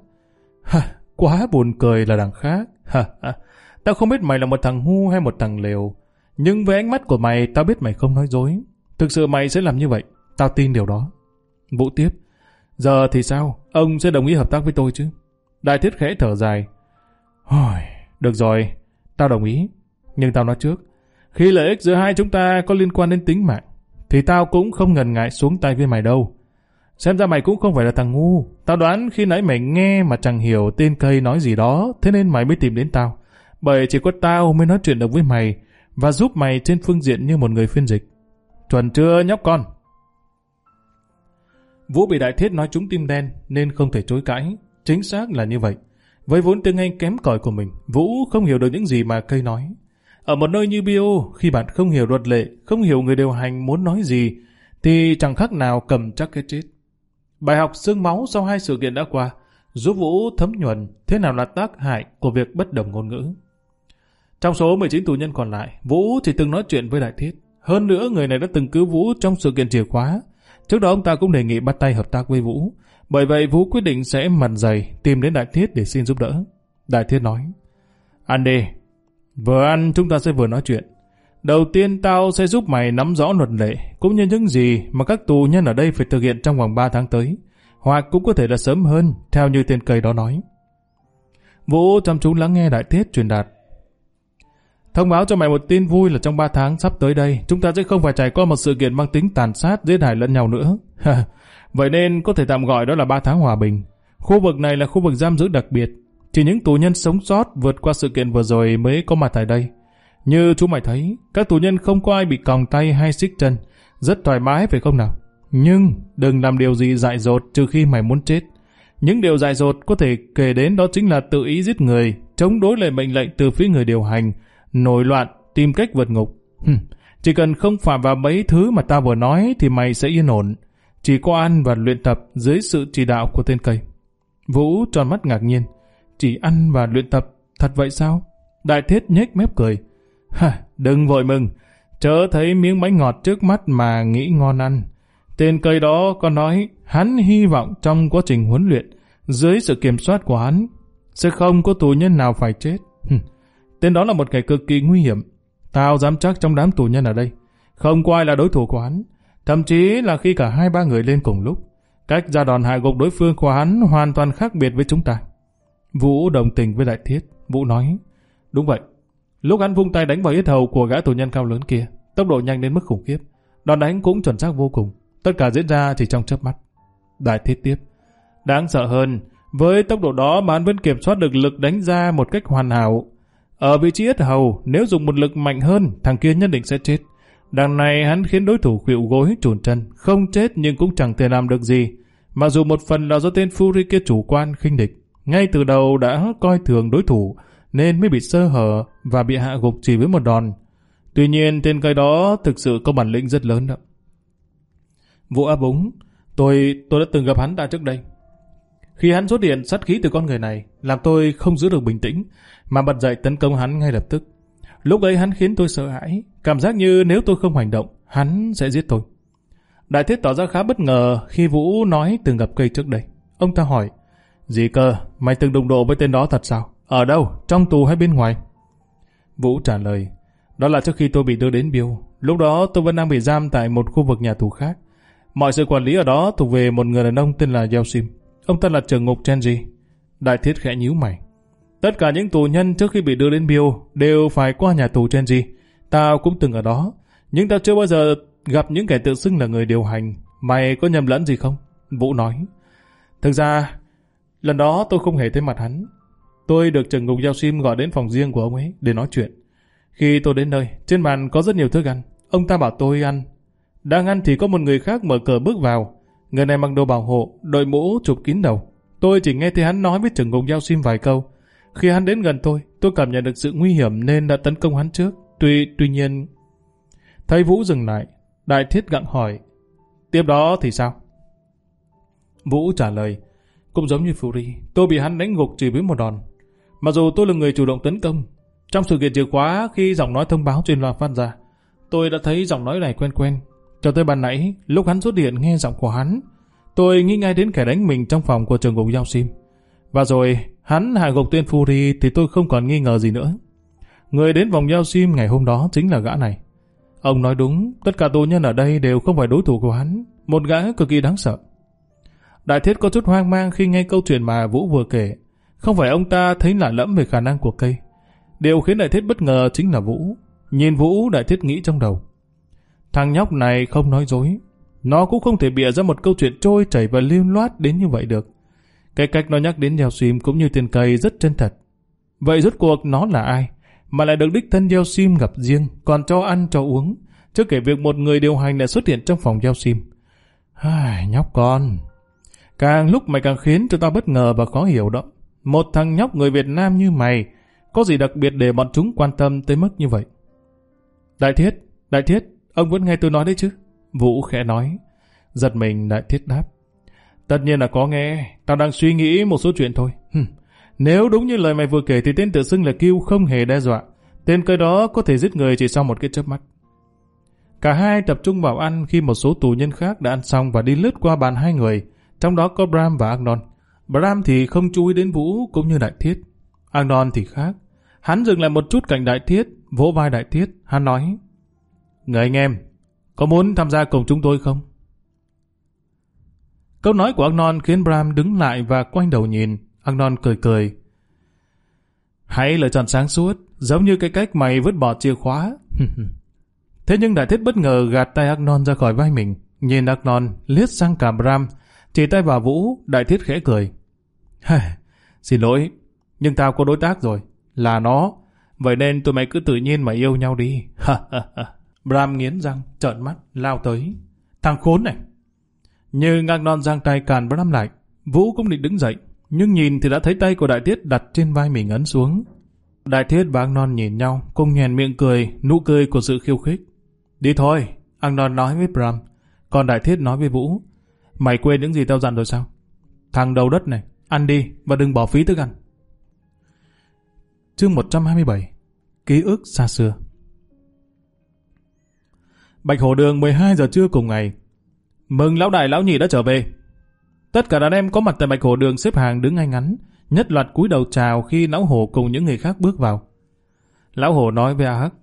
Ha, quá buồn cười là đằng khác. Ha, ha. Tao không biết mày là một thằng ngu hay một thằng lều. Nhưng với ánh mắt của mày, tao biết mày không nói dối. Thực sự mày sẽ làm như vậy. Tao tin điều đó. Vũ tiếp. Giờ thì sao? Ông sẽ đồng ý hợp tác với tôi chứ? Đại thiết khẽ thở dài. Hồi, được rồi, tao đồng ý. Nhưng tao nói trước, khi lợi ích giữa hai chúng ta có liên quan đến tính mạng, thì tao cũng không ngần ngại xuống tay với mày đâu. Xem ra mày cũng không phải là thằng ngu. Tao đoán khi nãy mày nghe mà chẳng hiểu tên cây nói gì đó, thế nên mày mới tìm đến tao. Bởi chỉ có tao mới nói chuyện được với mày và giúp mày trên phương diện như một người phiên dịch. Chuẩn chưa nhóc con? Vũ bị đại thiết nói trúng tim đen nên không thể chối cãi. Chính xác là như vậy. Với vốn tiếng Anh kém cỏi của mình, Vũ không hiểu được những gì mà cây nói. Ở một nơi như bio, khi bạn không hiểu luật lệ, không hiểu người điều hành muốn nói gì, thì chẳng khác nào cầm chắc cái chết. Bài học xương máu sau hai sự kiện đã qua, giúp Vũ thấm nhuần thế nào là tác hại của việc bất đồng ngôn ngữ. Trong số 19 tù nhân còn lại, Vũ chỉ từng nói chuyện với Đại Thiết. Hơn nữa, người này đã từng cứu Vũ trong sự kiện chìa khóa. Trước đó ông ta cũng đề nghị bắt tay hợp tác với Vũ. Bởi vậy Vũ quyết định sẽ mần dày tìm đến Đại Thiết để xin giúp đỡ. Đại Thiết nói, Ăn đi, vừa ăn chúng ta sẽ vừa nói chuyện. Đầu tiên tao sẽ giúp mày nắm rõ luật lệ, cũng như những gì mà các tù nhân ở đây phải thực hiện trong vòng 3 tháng tới, hoặc cũng có thể là sớm hơn, theo như tên cây đó nói. Vũ chăm chú lắng nghe đại thiết truyền đạt. Thông báo cho mày một tin vui là trong 3 tháng sắp tới đây, chúng ta sẽ không phải trải qua một sự kiện mang tính tàn sát giết hại lẫn nhau nữa. (laughs) Vậy nên có thể tạm gọi đó là 3 tháng hòa bình. Khu vực này là khu vực giam giữ đặc biệt. Chỉ những tù nhân sống sót vượt qua sự kiện vừa rồi mới có mặt tại đây. Như chú mày thấy, các tù nhân không có ai bị còng tay hay xích chân. Rất thoải mái phải không nào? Nhưng đừng làm điều gì dại dột trừ khi mày muốn chết. Những điều dại dột có thể kể đến đó chính là tự ý giết người, chống đối lại mệnh lệnh từ phía người điều hành, nổi loạn, tìm cách vượt ngục. Hừm, chỉ cần không phạm vào mấy thứ mà ta vừa nói thì mày sẽ yên ổn. Chỉ có ăn và luyện tập dưới sự chỉ đạo của tên cây. Vũ tròn mắt ngạc nhiên. Chỉ ăn và luyện tập, thật vậy sao? Đại thiết nhếch mép cười. Ha, đừng vội mừng. Chớ thấy miếng bánh ngọt trước mắt mà nghĩ ngon ăn. Tên cây đó có nói hắn hy vọng trong quá trình huấn luyện, dưới sự kiểm soát của hắn, sẽ không có tù nhân nào phải chết. Tên đó là một kẻ cực kỳ nguy hiểm. Tao dám chắc trong đám tù nhân ở đây, không có ai là đối thủ của hắn. Thậm chí là khi cả hai ba người lên cùng lúc, cách ra đòn hạ gục đối phương của hắn hoàn toàn khác biệt với chúng ta. Vũ đồng tình với Đại Thiết. Vũ nói, đúng vậy. Lúc hắn vung tay đánh vào yết hầu của gã tù nhân cao lớn kia, tốc độ nhanh đến mức khủng khiếp. Đòn đánh cũng chuẩn xác vô cùng. Tất cả diễn ra chỉ trong chớp mắt. Đại Thiết tiếp. Đáng sợ hơn, với tốc độ đó mà hắn vẫn kiểm soát được lực đánh ra một cách hoàn hảo. Ở vị trí yết hầu, nếu dùng một lực mạnh hơn, thằng kia nhất định sẽ chết. Đằng này hắn khiến đối thủ khuỵu gối trùn chân, không chết nhưng cũng chẳng thể làm được gì. Mặc dù một phần là do tên Fury kia chủ quan khinh địch, ngay từ đầu đã coi thường đối thủ nên mới bị sơ hở và bị hạ gục chỉ với một đòn. Tuy nhiên tên cây đó thực sự có bản lĩnh rất lớn đó. Vũ áp úng, tôi tôi đã từng gặp hắn ta trước đây. Khi hắn xuất hiện sát khí từ con người này, làm tôi không giữ được bình tĩnh, mà bật dậy tấn công hắn ngay lập tức. Lúc ấy hắn khiến tôi sợ hãi, cảm giác như nếu tôi không hành động, hắn sẽ giết tôi. Đại thiết tỏ ra khá bất ngờ khi Vũ nói từng gặp cây trước đây. Ông ta hỏi, gì cơ, mày từng đụng độ với tên đó thật sao? Ở đâu, trong tù hay bên ngoài? Vũ trả lời, đó là trước khi tôi bị đưa đến Biêu. Lúc đó tôi vẫn đang bị giam tại một khu vực nhà tù khác. Mọi sự quản lý ở đó thuộc về một người đàn ông tên là Yeltsin. Ông ta là trưởng ngục Chenji. Đại thiết khẽ nhíu mày. Tất cả những tù nhân trước khi bị đưa đến Biêu đều phải qua nhà tù Chenji. Tao cũng từng ở đó. Nhưng tao chưa bao giờ gặp những kẻ tự xưng là người điều hành. Mày có nhầm lẫn gì không? Vũ nói. Thực ra, lần đó tôi không hề thấy mặt hắn. Tôi được trưởng ngục giao sim gọi đến phòng riêng của ông ấy để nói chuyện. Khi tôi đến nơi, trên bàn có rất nhiều thức ăn. Ông ta bảo tôi ăn. Đang ăn thì có một người khác mở cửa bước vào. Người này mặc đồ bảo hộ, đội mũ chụp kín đầu. Tôi chỉ nghe thấy hắn nói với trưởng ngục giao sim vài câu. Khi hắn đến gần tôi, tôi cảm nhận được sự nguy hiểm nên đã tấn công hắn trước. Tuy tuy nhiên... Thấy Vũ dừng lại, Đại Thiết gặng hỏi. Tiếp đó thì sao? Vũ trả lời. Cũng giống như Fury, tôi bị hắn đánh gục chỉ với một đòn. Mặc dù tôi là người chủ động tấn công, trong sự kiện chìa khóa khi giọng nói thông báo trên loa phát ra, tôi đã thấy giọng nói này quen quen. Cho tới ban nãy, lúc hắn xuất điện nghe giọng của hắn, tôi nghĩ ngay đến kẻ đánh mình trong phòng của trường ngục giao sim. Và rồi, hắn hạ gục tên Fury thì tôi không còn nghi ngờ gì nữa. Người đến vòng giao sim ngày hôm đó chính là gã này. Ông nói đúng, tất cả tù nhân ở đây đều không phải đối thủ của hắn, một gã cực kỳ đáng sợ. Đại thiết có chút hoang mang khi nghe câu chuyện mà Vũ vừa kể. Không phải ông ta thấy lạ lẫm về khả năng của cây. Điều khiến đại thiết bất ngờ chính là Vũ. Nhìn Vũ đại thiết nghĩ trong đầu. Thằng nhóc này không nói dối. Nó cũng không thể bịa ra một câu chuyện trôi chảy và lưu loát đến như vậy được. Cái cách nó nhắc đến gieo Sim cũng như tiền cây rất chân thật. Vậy rốt cuộc nó là ai? Mà lại được đích thân gieo Sim gặp riêng, còn cho ăn cho uống. Chưa kể việc một người điều hành lại xuất hiện trong phòng gieo Sim. Ai, nhóc con. Càng lúc mày càng khiến cho tao bất ngờ và khó hiểu đó. Một thằng nhóc người Việt Nam như mày, có gì đặc biệt để bọn chúng quan tâm tới mức như vậy? Đại thiết, đại thiết, ông vẫn nghe tôi nói đấy chứ? Vũ khẽ nói. Giật mình đại thiết đáp. Tất nhiên là có nghe, tao đang suy nghĩ một số chuyện thôi. Hừm. Nếu đúng như lời mày vừa kể thì tên tự xưng là Kiêu không hề đe dọa. Tên cây đó có thể giết người chỉ sau một cái chớp mắt. Cả hai tập trung vào ăn khi một số tù nhân khác đã ăn xong và đi lướt qua bàn hai người. trong đó có Bram và Agnon. Bram thì không chú ý đến Vũ cũng như Đại Thiết. Agnon thì khác. Hắn dừng lại một chút cạnh Đại Thiết, vỗ vai Đại Thiết, hắn nói Người anh em, có muốn tham gia cùng chúng tôi không? Câu nói của Agnon khiến Bram đứng lại và quay đầu nhìn. Agnon cười cười. Hãy lựa chọn sáng suốt, giống như cái cách mày vứt bỏ chìa khóa. (laughs) Thế nhưng đại thiết bất ngờ gạt tay Agnon ra khỏi vai mình. Nhìn Agnon liếc sang cả Bram, chỉ tay vào Vũ, đại thiết khẽ cười. Xin lỗi, nhưng tao có đối tác rồi, là nó. Vậy nên tụi mày cứ tự nhiên mà yêu nhau đi. Bram nghiến răng, trợn mắt, lao tới. Thằng khốn này! Như ngang non giang tay càn Bram lại, Vũ cũng định đứng dậy, nhưng nhìn thì đã thấy tay của đại thiết đặt trên vai mình ấn xuống. Đại thiết và Ang Non nhìn nhau, cùng nhèn miệng cười, nụ cười của sự khiêu khích. Đi thôi, Ang Non nói với Bram, còn đại thiết nói với Vũ, mày quên những gì tao dặn rồi sao? Thằng đầu đất này, ăn đi và đừng bỏ phí thức ăn. Chương 127 Ký ức xa xưa Bạch Hồ Đường 12 giờ trưa cùng ngày. Mừng lão đại lão nhị đã trở về. Tất cả đàn em có mặt tại Bạch Hồ Đường xếp hàng đứng ngay ngắn, nhất loạt cúi đầu chào khi lão hổ cùng những người khác bước vào. Lão hổ nói với A Hắc,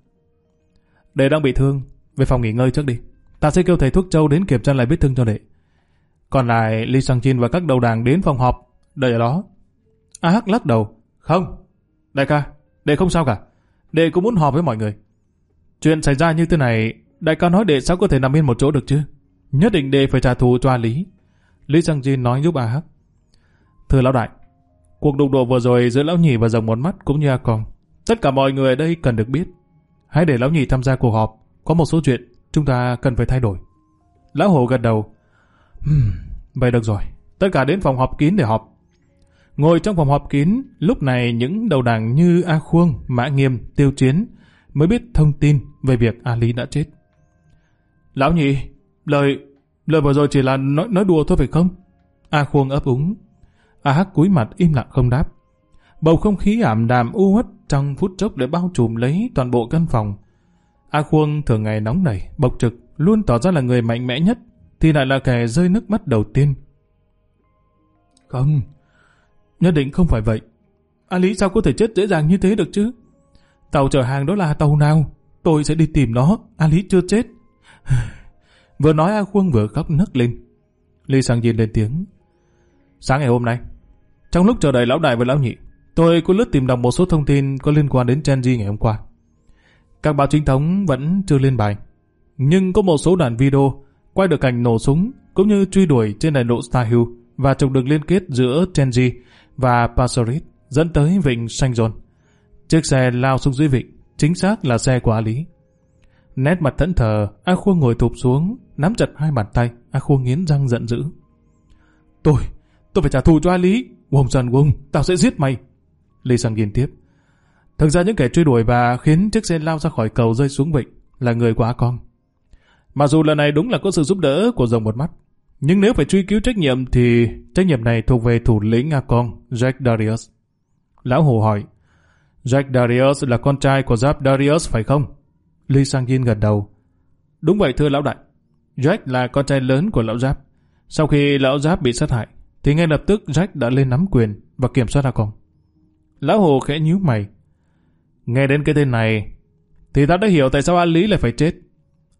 Đệ đang bị thương, về phòng nghỉ ngơi trước đi. Ta sẽ kêu thầy thuốc châu đến kiểm tra lại vết thương cho đệ. Còn lại Lee Sang Chin và các đầu đảng đến phòng họp, đợi ở đó. A Hắc lắc đầu, không, đại ca, đệ không sao cả, đệ cũng muốn họp với mọi người. Chuyện xảy ra như thế này, đại ca nói đệ sao có thể nằm yên một chỗ được chứ? Nhất định đệ phải trả thù cho A Lý. Lý Sang Jin nói giúp A Hắc. Thưa lão đại, cuộc đụng độ vừa rồi giữa lão nhị và dòng một mắt cũng như A còn Tất cả mọi người ở đây cần được biết. Hãy để lão nhị tham gia cuộc họp. Có một số chuyện chúng ta cần phải thay đổi. Lão hổ gật đầu. Hmm, vậy được rồi. Tất cả đến phòng họp kín để họp. Ngồi trong phòng họp kín, lúc này những đầu đảng như A Khuông, Mã Nghiêm, Tiêu Chiến mới biết thông tin về việc A Lý đã chết. Lão nhị, lời Lời vừa rồi chỉ là nói, nói đùa thôi phải không? A Khuông ấp úng. A Hắc cúi mặt im lặng không đáp. Bầu không khí ảm đạm u uất trong phút chốc để bao trùm lấy toàn bộ căn phòng. A Khuông thường ngày nóng nảy, bộc trực, luôn tỏ ra là người mạnh mẽ nhất, thì lại là kẻ rơi nước mắt đầu tiên. Không, nhất định không phải vậy. A Lý sao có thể chết dễ dàng như thế được chứ? Tàu chở hàng đó là tàu nào? Tôi sẽ đi tìm nó, A Lý chưa chết. (sighs) Vừa nói A Khuông vừa khóc nấc lên. Lý Sang Diên lên tiếng. Sáng ngày hôm nay, trong lúc chờ đợi lão đại và lão nhị, tôi có lướt tìm đọc một số thông tin có liên quan đến Genji ngày hôm qua. Các báo chính thống vẫn chưa lên bài, nhưng có một số đoạn video quay được cảnh nổ súng cũng như truy đuổi trên đại lộ Star Hill và trục đường liên kết giữa Chenji và Pasorit dẫn tới vịnh Saint Chiếc xe lao xuống dưới vịnh, chính xác là xe của A Lý. Nét mặt thẫn thờ, A Khua ngồi thụp xuống, nắm chặt hai bàn tay, A Khua nghiến răng giận dữ. Tôi, tôi phải trả thù cho A Lý. Wong San Wong, tao sẽ giết mày. Lý Sang Ghiên tiếp. Thực ra những kẻ truy đuổi và khiến chiếc xe lao ra khỏi cầu rơi xuống vịnh là người của A Con. Mặc dù lần này đúng là có sự giúp đỡ của rồng một mắt, nhưng nếu phải truy cứu trách nhiệm thì trách nhiệm này thuộc về thủ lĩnh Nga Con, Jack Darius. Lão Hồ hỏi, Jack Darius là con trai của Giáp Darius phải không? Lee Sang Jin gật đầu. Đúng vậy thưa lão đại. Jack là con trai lớn của lão Giáp. Sau khi lão Giáp bị sát hại, thì ngay lập tức Jack đã lên nắm quyền và kiểm soát Nga Con. Lão Hồ khẽ nhíu mày. Nghe đến cái tên này, thì ta đã hiểu tại sao A Lý lại phải chết.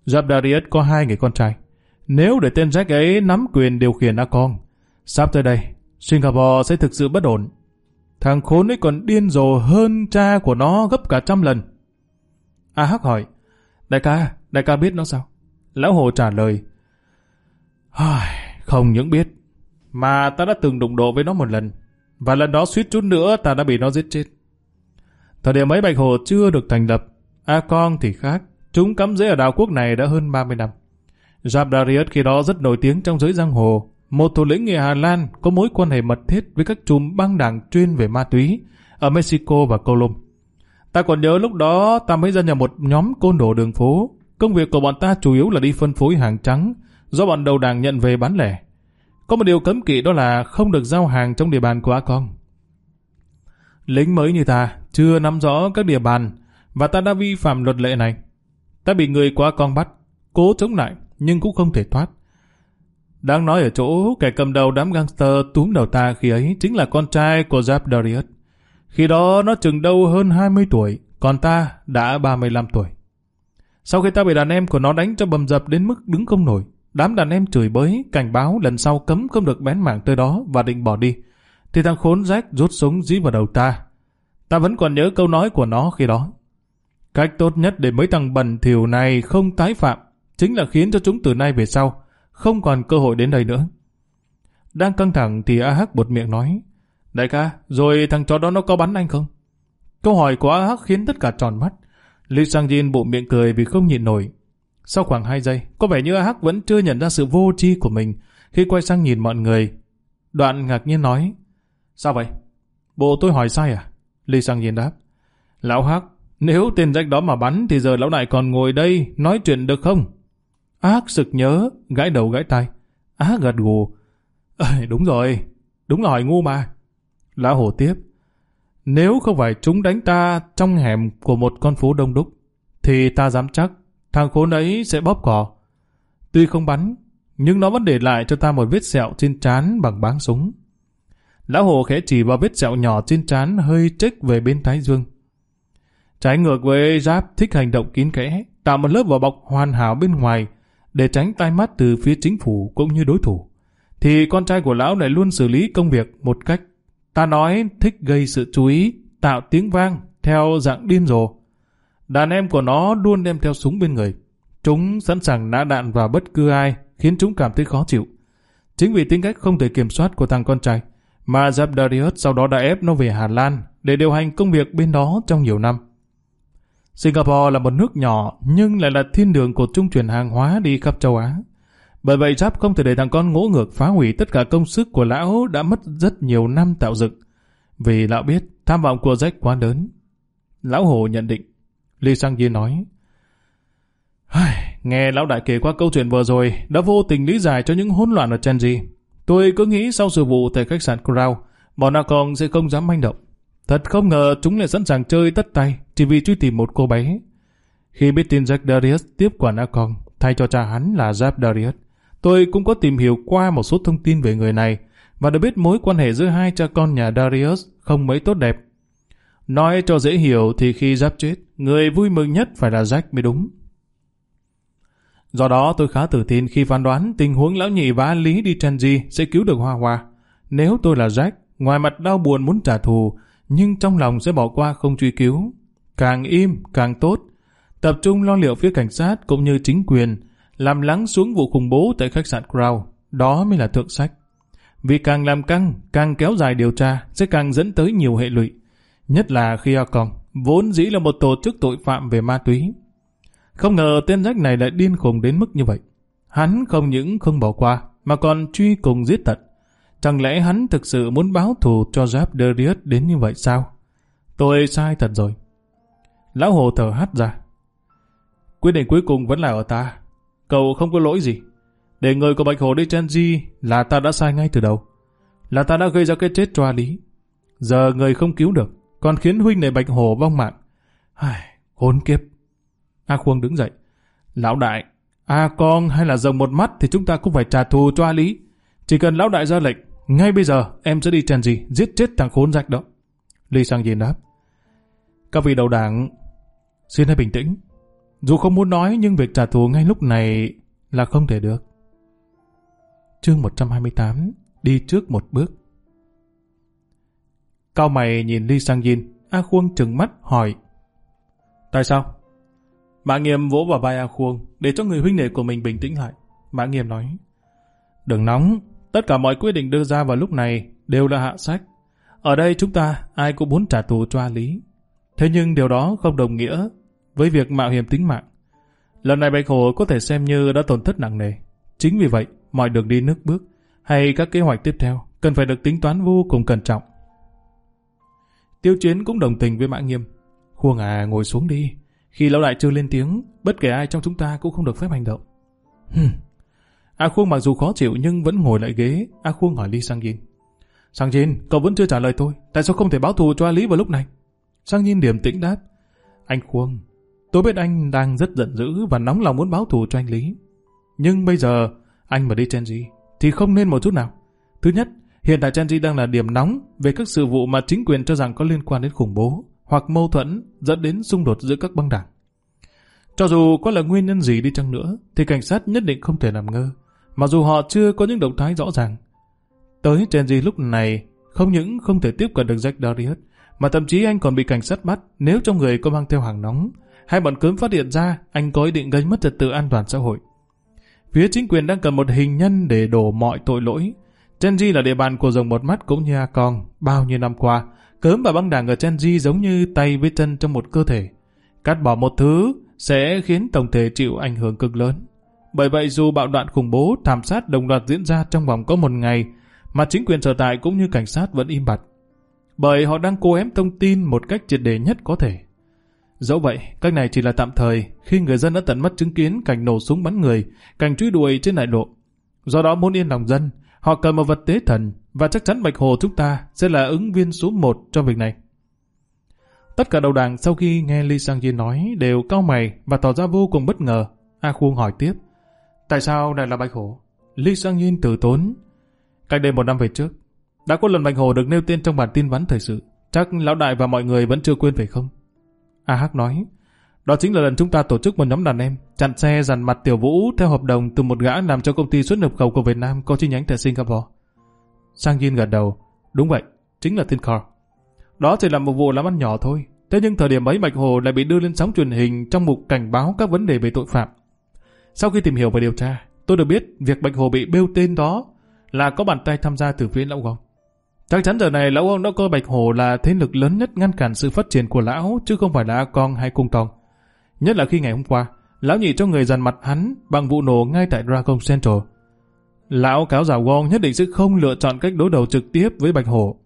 Zabdarius có hai người con trai. Nếu để tên Jack ấy nắm quyền điều khiển A sắp tới đây, Singapore sẽ thực sự bất ổn. Thằng khốn ấy còn điên rồ hơn cha của nó gấp cả trăm lần. A Hắc hỏi, Đại ca, đại ca biết nó sao? Lão Hồ trả lời. Không những biết, mà ta đã từng đụng độ với nó một lần. Và lần đó suýt chút nữa ta đã bị nó giết chết. Thời điểm ấy Bạch Hồ chưa được thành lập. A Con thì khác. Chúng cắm rễ ở đảo quốc này đã hơn 30 năm. Jabdarius khi đó rất nổi tiếng trong giới giang hồ. Một thủ lĩnh người Hà Lan có mối quan hệ mật thiết với các chùm băng đảng chuyên về ma túy ở Mexico và Colombia. Ta còn nhớ lúc đó ta mới gia nhập một nhóm côn đồ đường phố. Công việc của bọn ta chủ yếu là đi phân phối hàng trắng, do bọn đầu đảng nhận về bán lẻ. Có một điều cấm kỵ đó là không được giao hàng trong địa bàn của A Con. Lính mới như ta chưa nắm rõ các địa bàn và ta đã vi phạm luật lệ này. Ta bị người qua con bắt, cố chống lại nhưng cũng không thể thoát. Đang nói ở chỗ kẻ cầm đầu đám gangster túm đầu ta khi ấy chính là con trai của Giáp Darius. Khi đó nó chừng đâu hơn 20 tuổi, còn ta đã 35 tuổi. Sau khi ta bị đàn em của nó đánh cho bầm dập đến mức đứng không nổi, đám đàn em chửi bới, cảnh báo lần sau cấm không được bén mảng tới đó và định bỏ đi, thì thằng khốn rách rút súng dí vào đầu ta. Ta vẫn còn nhớ câu nói của nó khi đó. Cách tốt nhất để mấy thằng bẩn thỉu này không tái phạm chính là khiến cho chúng từ nay về sau không còn cơ hội đến đây nữa. Đang căng thẳng thì A Hắc buột miệng nói Đại ca, rồi thằng chó đó nó có bắn anh không? Câu hỏi của A Hắc khiến tất cả tròn mắt. Lý Sang Jin bụng miệng cười vì không nhịn nổi. Sau khoảng 2 giây, có vẻ như A Hắc vẫn chưa nhận ra sự vô tri của mình khi quay sang nhìn mọi người. Đoạn ngạc nhiên nói Sao vậy? Bộ tôi hỏi sai à? Lý Sang Jin đáp Lão Hắc, nếu tên rách đó mà bắn thì giờ lão đại còn ngồi đây nói chuyện được không? ác sực nhớ, gãi đầu gãi tay. Ác gật gù. Đúng rồi, đúng là hỏi ngu mà. Lão Hồ tiếp. Nếu không phải chúng đánh ta trong hẻm của một con phố đông đúc, thì ta dám chắc thằng khốn ấy sẽ bóp cỏ. Tuy không bắn, nhưng nó vẫn để lại cho ta một vết sẹo trên trán bằng báng súng. Lão Hồ khẽ chỉ vào vết sẹo nhỏ trên trán hơi trích về bên thái dương. Trái ngược với Giáp thích hành động kín kẽ, tạo một lớp vỏ bọc hoàn hảo bên ngoài để tránh tai mắt từ phía chính phủ cũng như đối thủ, thì con trai của lão lại luôn xử lý công việc một cách ta nói thích gây sự chú ý, tạo tiếng vang theo dạng điên rồ. Đàn em của nó luôn đem theo súng bên người. Chúng sẵn sàng nã đạn vào bất cứ ai, khiến chúng cảm thấy khó chịu. Chính vì tính cách không thể kiểm soát của thằng con trai, mà Zabdarius sau đó đã ép nó về Hà Lan để điều hành công việc bên đó trong nhiều năm. Singapore là một nước nhỏ, nhưng lại là thiên đường của trung chuyển hàng hóa đi khắp châu Á. Bởi vậy Giáp không thể để thằng con ngỗ ngược phá hủy tất cả công sức của lão đã mất rất nhiều năm tạo dựng. Vì lão biết tham vọng của Jack quá lớn. Lão Hồ nhận định. Lee Sang Yi nói Nghe lão đại kể qua câu chuyện vừa rồi, đã vô tình lý giải cho những hỗn loạn ở Chenji. Tôi cứ nghĩ sau sự vụ tại khách sạn Crown, bọn Nakong sẽ không dám manh động. Thật không ngờ chúng lại sẵn sàng chơi tất tay chỉ vì truy tìm một cô bé. Khi biết tin Jack Darius tiếp quản Akon thay cho cha hắn là Jack Darius, tôi cũng có tìm hiểu qua một số thông tin về người này và được biết mối quan hệ giữa hai cha con nhà Darius không mấy tốt đẹp. Nói cho dễ hiểu thì khi Jack chết, người vui mừng nhất phải là Jack mới đúng. Do đó tôi khá tự tin khi phán đoán tình huống lão nhị và Lý đi Chanji sẽ cứu được Hoa Hoa. Nếu tôi là Jack, ngoài mặt đau buồn muốn trả thù, nhưng trong lòng sẽ bỏ qua không truy cứu. Càng im, càng tốt. Tập trung lo liệu phía cảnh sát cũng như chính quyền, làm lắng xuống vụ khủng bố tại khách sạn Crown. Đó mới là thượng sách. Vì càng làm căng, càng kéo dài điều tra, sẽ càng dẫn tới nhiều hệ lụy. Nhất là khi Akon, vốn dĩ là một tổ chức tội phạm về ma túy. Không ngờ tên rách này lại điên khùng đến mức như vậy. Hắn không những không bỏ qua, mà còn truy cùng giết tận. Chẳng lẽ hắn thực sự muốn báo thù cho Giáp Darius đến như vậy sao? Tôi sai thật rồi. Lão Hồ thở hắt ra. Quyết định cuối cùng vẫn là ở ta. Cậu không có lỗi gì. Để người của Bạch Hồ đi Chenji là ta đã sai ngay từ đầu. Là ta đã gây ra cái chết cho A Lý. Giờ người không cứu được, còn khiến huynh này Bạch Hồ vong mạng. Ai, khốn kiếp. A Khuông đứng dậy. Lão đại, A con hay là rồng một mắt thì chúng ta cũng phải trả thù cho A Lý. Chỉ cần lão đại ra lệnh, ngay bây giờ em sẽ đi tràn gì, giết chết thằng khốn rạch đó. Lý Sang Yin đáp. Các vị đầu đảng, xin hãy bình tĩnh. Dù không muốn nói nhưng việc trả thù ngay lúc này là không thể được. Chương 128 Đi trước một bước Cao mày nhìn Lee Sang Yin, A Khuông trừng mắt hỏi Tại sao? Mã Nghiêm vỗ vào vai A Khuông để cho người huynh đệ của mình bình tĩnh lại. Mã Nghiêm nói Đừng nóng, Tất cả mọi quyết định đưa ra vào lúc này đều là hạ sách. Ở đây chúng ta ai cũng muốn trả thù cho A Lý. Thế nhưng điều đó không đồng nghĩa với việc mạo hiểm tính mạng. Lần này Bạch hổ có thể xem như đã tổn thất nặng nề. Chính vì vậy, mọi đường đi nước bước hay các kế hoạch tiếp theo cần phải được tính toán vô cùng cẩn trọng. Tiêu Chiến cũng đồng tình với Mã Nghiêm. Khuông à ngồi xuống đi. Khi lão đại chưa lên tiếng, bất kể ai trong chúng ta cũng không được phép hành động. Hừm, A Khuông mặc dù khó chịu nhưng vẫn ngồi lại ghế. A Khuông hỏi lý Sang Jin. Sang Jin, cậu vẫn chưa trả lời tôi. Tại sao không thể báo thù cho A Lý vào lúc này? Sang Jin điềm tĩnh đáp. Anh Khuông, tôi biết anh đang rất giận dữ và nóng lòng muốn báo thù cho anh Lý. Nhưng bây giờ, anh mà đi trên gì, thì không nên một chút nào. Thứ nhất, hiện tại Chenji đang là điểm nóng về các sự vụ mà chính quyền cho rằng có liên quan đến khủng bố hoặc mâu thuẫn dẫn đến xung đột giữa các băng đảng. Cho dù có là nguyên nhân gì đi chăng nữa, thì cảnh sát nhất định không thể làm ngơ, mặc dù họ chưa có những động thái rõ ràng. Tới Chenji lúc này, không những không thể tiếp cận được Jack Darius, mà thậm chí anh còn bị cảnh sát bắt nếu trong người có mang theo hàng nóng, hay bọn cướp phát hiện ra anh có ý định gây mất trật tự an toàn xã hội. Phía chính quyền đang cần một hình nhân để đổ mọi tội lỗi. Chenji là địa bàn của rồng một mắt cũng như A Kong bao nhiêu năm qua, cớm và băng đảng ở Chenji giống như tay với chân trong một cơ thể. Cắt bỏ một thứ sẽ khiến tổng thể chịu ảnh hưởng cực lớn. Bởi vậy dù bạo đoạn khủng bố, thảm sát đồng loạt diễn ra trong vòng có một ngày, mà chính quyền sở tại cũng như cảnh sát vẫn im bặt. Bởi họ đang cố ém thông tin một cách triệt đề nhất có thể. Dẫu vậy, cách này chỉ là tạm thời khi người dân đã tận mắt chứng kiến cảnh nổ súng bắn người, cảnh truy đuổi trên đại lộ. Do đó muốn yên lòng dân, họ cần một vật tế thần và chắc chắn Bạch Hồ chúng ta sẽ là ứng viên số một trong việc này. Tất cả đầu đảng sau khi nghe Lee Sang Jin nói đều cau mày và tỏ ra vô cùng bất ngờ. A Khuông hỏi tiếp. Tại sao lại là Bạch hồ Lee Sang Jin từ tốn. Cách đây một năm về trước, đã có lần Bạch hồ được nêu tên trong bản tin vắn thời sự. Chắc lão đại và mọi người vẫn chưa quên phải không? A Hắc nói. Đó chính là lần chúng ta tổ chức một nhóm đàn em chặn xe dàn mặt Tiểu Vũ theo hợp đồng từ một gã làm cho công ty xuất nhập khẩu của Việt Nam có chi nhánh tại Singapore. Sang Jin gật đầu. Đúng vậy, chính là Tin Car. Đó chỉ là một vụ làm ăn nhỏ thôi. Thế nhưng thời điểm ấy Bạch Hồ lại bị đưa lên sóng truyền hình trong mục cảnh báo các vấn đề về tội phạm. Sau khi tìm hiểu và điều tra, tôi được biết việc Bạch Hồ bị bêu tên đó là có bàn tay tham gia từ phía lão ông. Chắc chắn giờ này lão ông đã coi Bạch Hồ là thế lực lớn nhất ngăn cản sự phát triển của lão chứ không phải là con hay cung tòng. Nhất là khi ngày hôm qua, lão nhị cho người dàn mặt hắn bằng vụ nổ ngay tại Dragon Central. Lão cáo giả Wong nhất định sẽ không lựa chọn cách đối đầu trực tiếp với Bạch Hồ.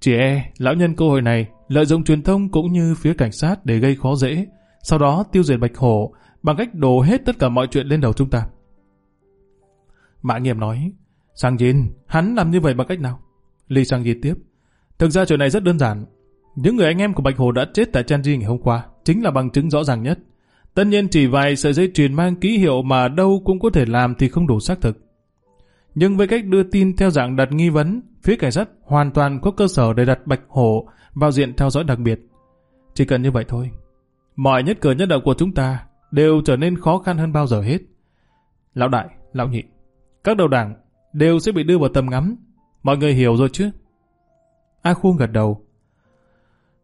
Chỉ e, lão nhân cơ hội này lợi dụng truyền thông cũng như phía cảnh sát để gây khó dễ, sau đó tiêu diệt Bạch Hổ bằng cách đổ hết tất cả mọi chuyện lên đầu chúng ta. Mã Nghiêm nói, Sang Jin, hắn làm như vậy bằng cách nào? Lee Sang Jin tiếp, thực ra chuyện này rất đơn giản. Những người anh em của Bạch Hồ đã chết tại Chanji ngày hôm qua chính là bằng chứng rõ ràng nhất. Tất nhiên chỉ vài sợi dây truyền mang ký hiệu mà đâu cũng có thể làm thì không đủ xác thực. Nhưng với cách đưa tin theo dạng đặt nghi vấn, phía cảnh sát hoàn toàn có cơ sở để đặt Bạch Hổ vào diện theo dõi đặc biệt. Chỉ cần như vậy thôi. Mọi nhất cử nhất động của chúng ta đều trở nên khó khăn hơn bao giờ hết. Lão đại, lão nhị, các đầu đảng đều sẽ bị đưa vào tầm ngắm. Mọi người hiểu rồi chứ? A Khuông gật đầu.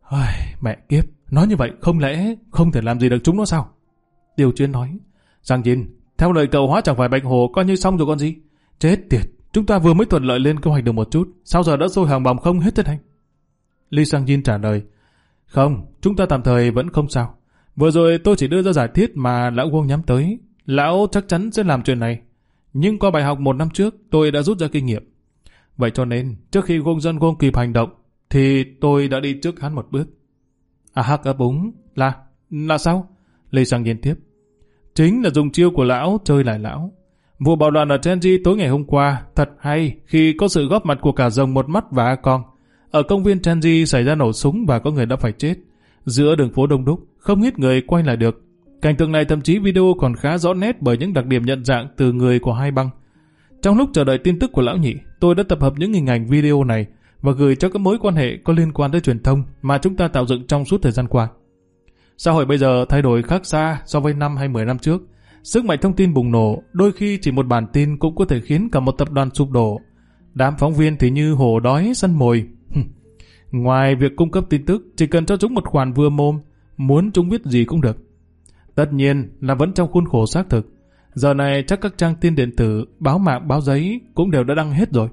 Ôi, mẹ kiếp, nói như vậy không lẽ không thể làm gì được chúng nó sao? tiêu chuyên nói. Giang Jin, theo lời cậu hóa chẳng phải Bạch Hồ coi như xong rồi con gì? Chết tiệt, chúng ta vừa mới thuận lợi lên kế hoạch được một chút, sao giờ đã sôi hàng bòng không hết thế anh? Lee Sang Jin trả lời, không, chúng ta tạm thời vẫn không sao. Vừa rồi tôi chỉ đưa ra giải thiết mà lão Wong nhắm tới. Lão chắc chắn sẽ làm chuyện này. Nhưng qua bài học một năm trước, tôi đã rút ra kinh nghiệm. Vậy cho nên, trước khi quân dân quân kịp hành động, thì tôi đã đi trước hắn một bước. À hắc ấp úng, là, là sao? Lê Sang Nhiên tiếp. Chính là dùng chiêu của lão chơi lại lão. Vụ bạo loạn ở Tenji tối ngày hôm qua thật hay khi có sự góp mặt của cả rồng một mắt và con. Ở công viên Tenji xảy ra nổ súng và có người đã phải chết. Giữa đường phố đông đúc, không ít người quay lại được. Cảnh tượng này thậm chí video còn khá rõ nét bởi những đặc điểm nhận dạng từ người của hai băng. Trong lúc chờ đợi tin tức của lão nhị, tôi đã tập hợp những hình ảnh video này và gửi cho các mối quan hệ có liên quan tới truyền thông mà chúng ta tạo dựng trong suốt thời gian qua. Xã hội bây giờ thay đổi khác xa so với năm hay 10 năm trước. Sức mạnh thông tin bùng nổ, đôi khi chỉ một bản tin cũng có thể khiến cả một tập đoàn sụp đổ. Đám phóng viên thì như hổ đói săn mồi. Ngoài việc cung cấp tin tức, chỉ cần cho chúng một khoản vừa mồm, muốn chúng biết gì cũng được. Tất nhiên là vẫn trong khuôn khổ xác thực. Giờ này chắc các trang tin điện tử, báo mạng, báo giấy cũng đều đã đăng hết rồi.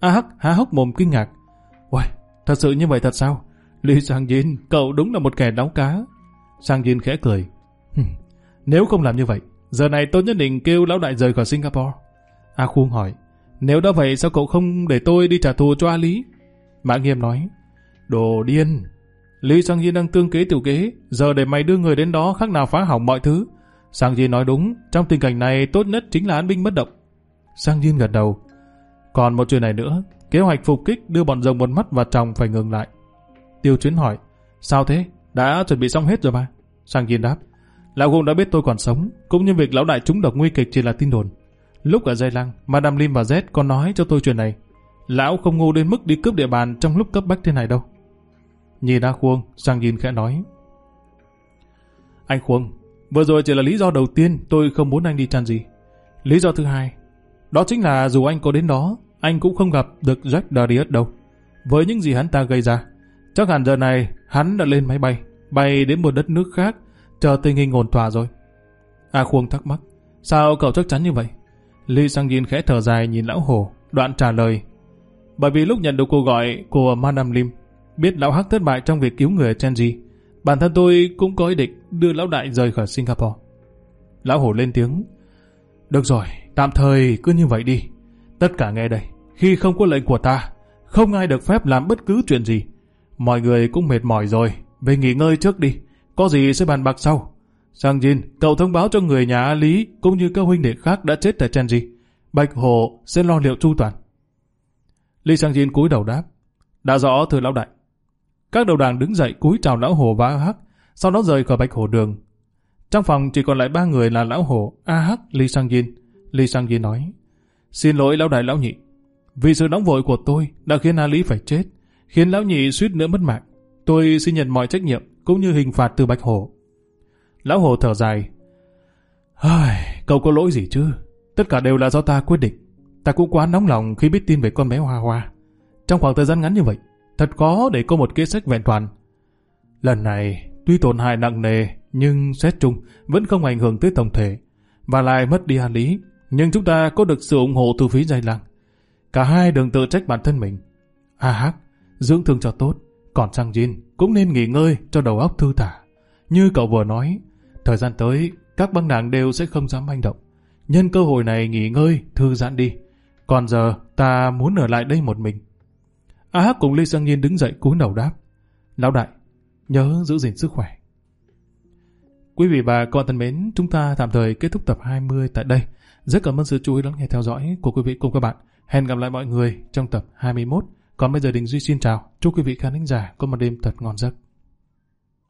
A Hắc há hốc mồm kinh ngạc. Uầy, thật sự như vậy thật sao? Lý Sang Jin, cậu đúng là một kẻ đóng cá. Sang Jin khẽ cười. Nếu không làm như vậy, giờ này tôi nhất định kêu lão đại rời khỏi Singapore. A Khuông hỏi, nếu đã vậy sao cậu không để tôi đi trả thù cho A Lý? Mã Nghiêm nói, đồ điên. Lý Sang Jin đang tương kế tiểu kế, giờ để mày đưa người đến đó khác nào phá hỏng mọi thứ. Sang Jin nói đúng, trong tình cảnh này tốt nhất chính là an binh bất động. Sang Jin gật đầu. Còn một chuyện này nữa, kế hoạch phục kích đưa bọn rồng một mắt vào trong phải ngừng lại. Tiêu chuyến hỏi, sao thế? Đã chuẩn bị xong hết rồi mà. Sang Jin đáp, Lão Gông đã biết tôi còn sống, cũng như việc lão đại trúng độc nguy kịch chỉ là tin đồn. Lúc ở dây lăng, Madame Lim và Z có nói cho tôi chuyện này. Lão không ngu đến mức đi cướp địa bàn trong lúc cấp bách thế này đâu. Nhìn A Khuông, Sang Yin khẽ nói. Anh Khuông, vừa rồi chỉ là lý do đầu tiên tôi không muốn anh đi chăn gì. Lý do thứ hai, đó chính là dù anh có đến đó, anh cũng không gặp được Jack Darius đâu. Với những gì hắn ta gây ra, chắc hẳn giờ này hắn đã lên máy bay, bay đến một đất nước khác, chờ tình hình ổn thỏa rồi. A Khuông thắc mắc, sao cậu chắc chắn như vậy? Lee Sang Yin khẽ thở dài nhìn lão hồ, đoạn trả lời. Bởi vì lúc nhận được cuộc gọi của Madame Lim, biết lão Hắc thất bại trong việc cứu người ở Chenji, bản thân tôi cũng có ý định đưa lão đại rời khỏi Singapore. Lão hổ lên tiếng. Được rồi, tạm thời cứ như vậy đi. Tất cả nghe đây, khi không có lệnh của ta, không ai được phép làm bất cứ chuyện gì. Mọi người cũng mệt mỏi rồi, về nghỉ ngơi trước đi, có gì sẽ bàn bạc sau. Sang Jin, cậu thông báo cho người nhà Lý cũng như các huynh đệ khác đã chết tại Chenji. Bạch Hồ sẽ lo liệu chu toàn. Lý Sang Jin cúi đầu đáp. Đã rõ thưa lão đại. Các đầu đảng đứng dậy cúi chào lão hồ và A Hắc, sau đó rời khỏi Bạch Hồ đường. Trong phòng chỉ còn lại ba người là lão hồ, A Hắc, Lý Sang yin Lý Sang yin nói, xin lỗi lão đại lão nhị. Vì sự nóng vội của tôi đã khiến A Lý phải chết, khiến lão nhị suýt nữa mất mạng. Tôi xin nhận mọi trách nhiệm cũng như hình phạt từ Bạch Hồ. Lão Hồ thở dài. Ai, cậu có lỗi gì chứ? Tất cả đều là do ta quyết định. Ta cũng quá nóng lòng khi biết tin về con bé Hoa Hoa. Trong khoảng thời gian ngắn như vậy, thật khó để có một kế sách vẹn toàn. Lần này, tuy tổn hại nặng nề, nhưng xét chung vẫn không ảnh hưởng tới tổng thể. Và lại mất đi an lý, nhưng chúng ta có được sự ủng hộ từ phía dây lăng. Cả hai đừng tự trách bản thân mình. À hắc, dưỡng thương cho tốt, còn sang Jin cũng nên nghỉ ngơi cho đầu óc thư thả. Như cậu vừa nói, Thời gian tới, các băng đảng đều sẽ không dám manh động. Nhân cơ hội này nghỉ ngơi, thư giãn đi. Còn giờ, ta muốn ở lại đây một mình. A Hắc cùng Lee Sang Nhiên đứng dậy cúi đầu đáp. Lão đại, nhớ giữ gìn sức khỏe. Quý vị và các bạn thân mến, chúng ta tạm thời kết thúc tập 20 tại đây. Rất cảm ơn sự chú ý lắng nghe theo dõi của quý vị cùng các bạn. Hẹn gặp lại mọi người trong tập 21. Còn bây giờ Đình Duy xin chào. Chúc quý vị khán giả có một đêm thật ngon giấc.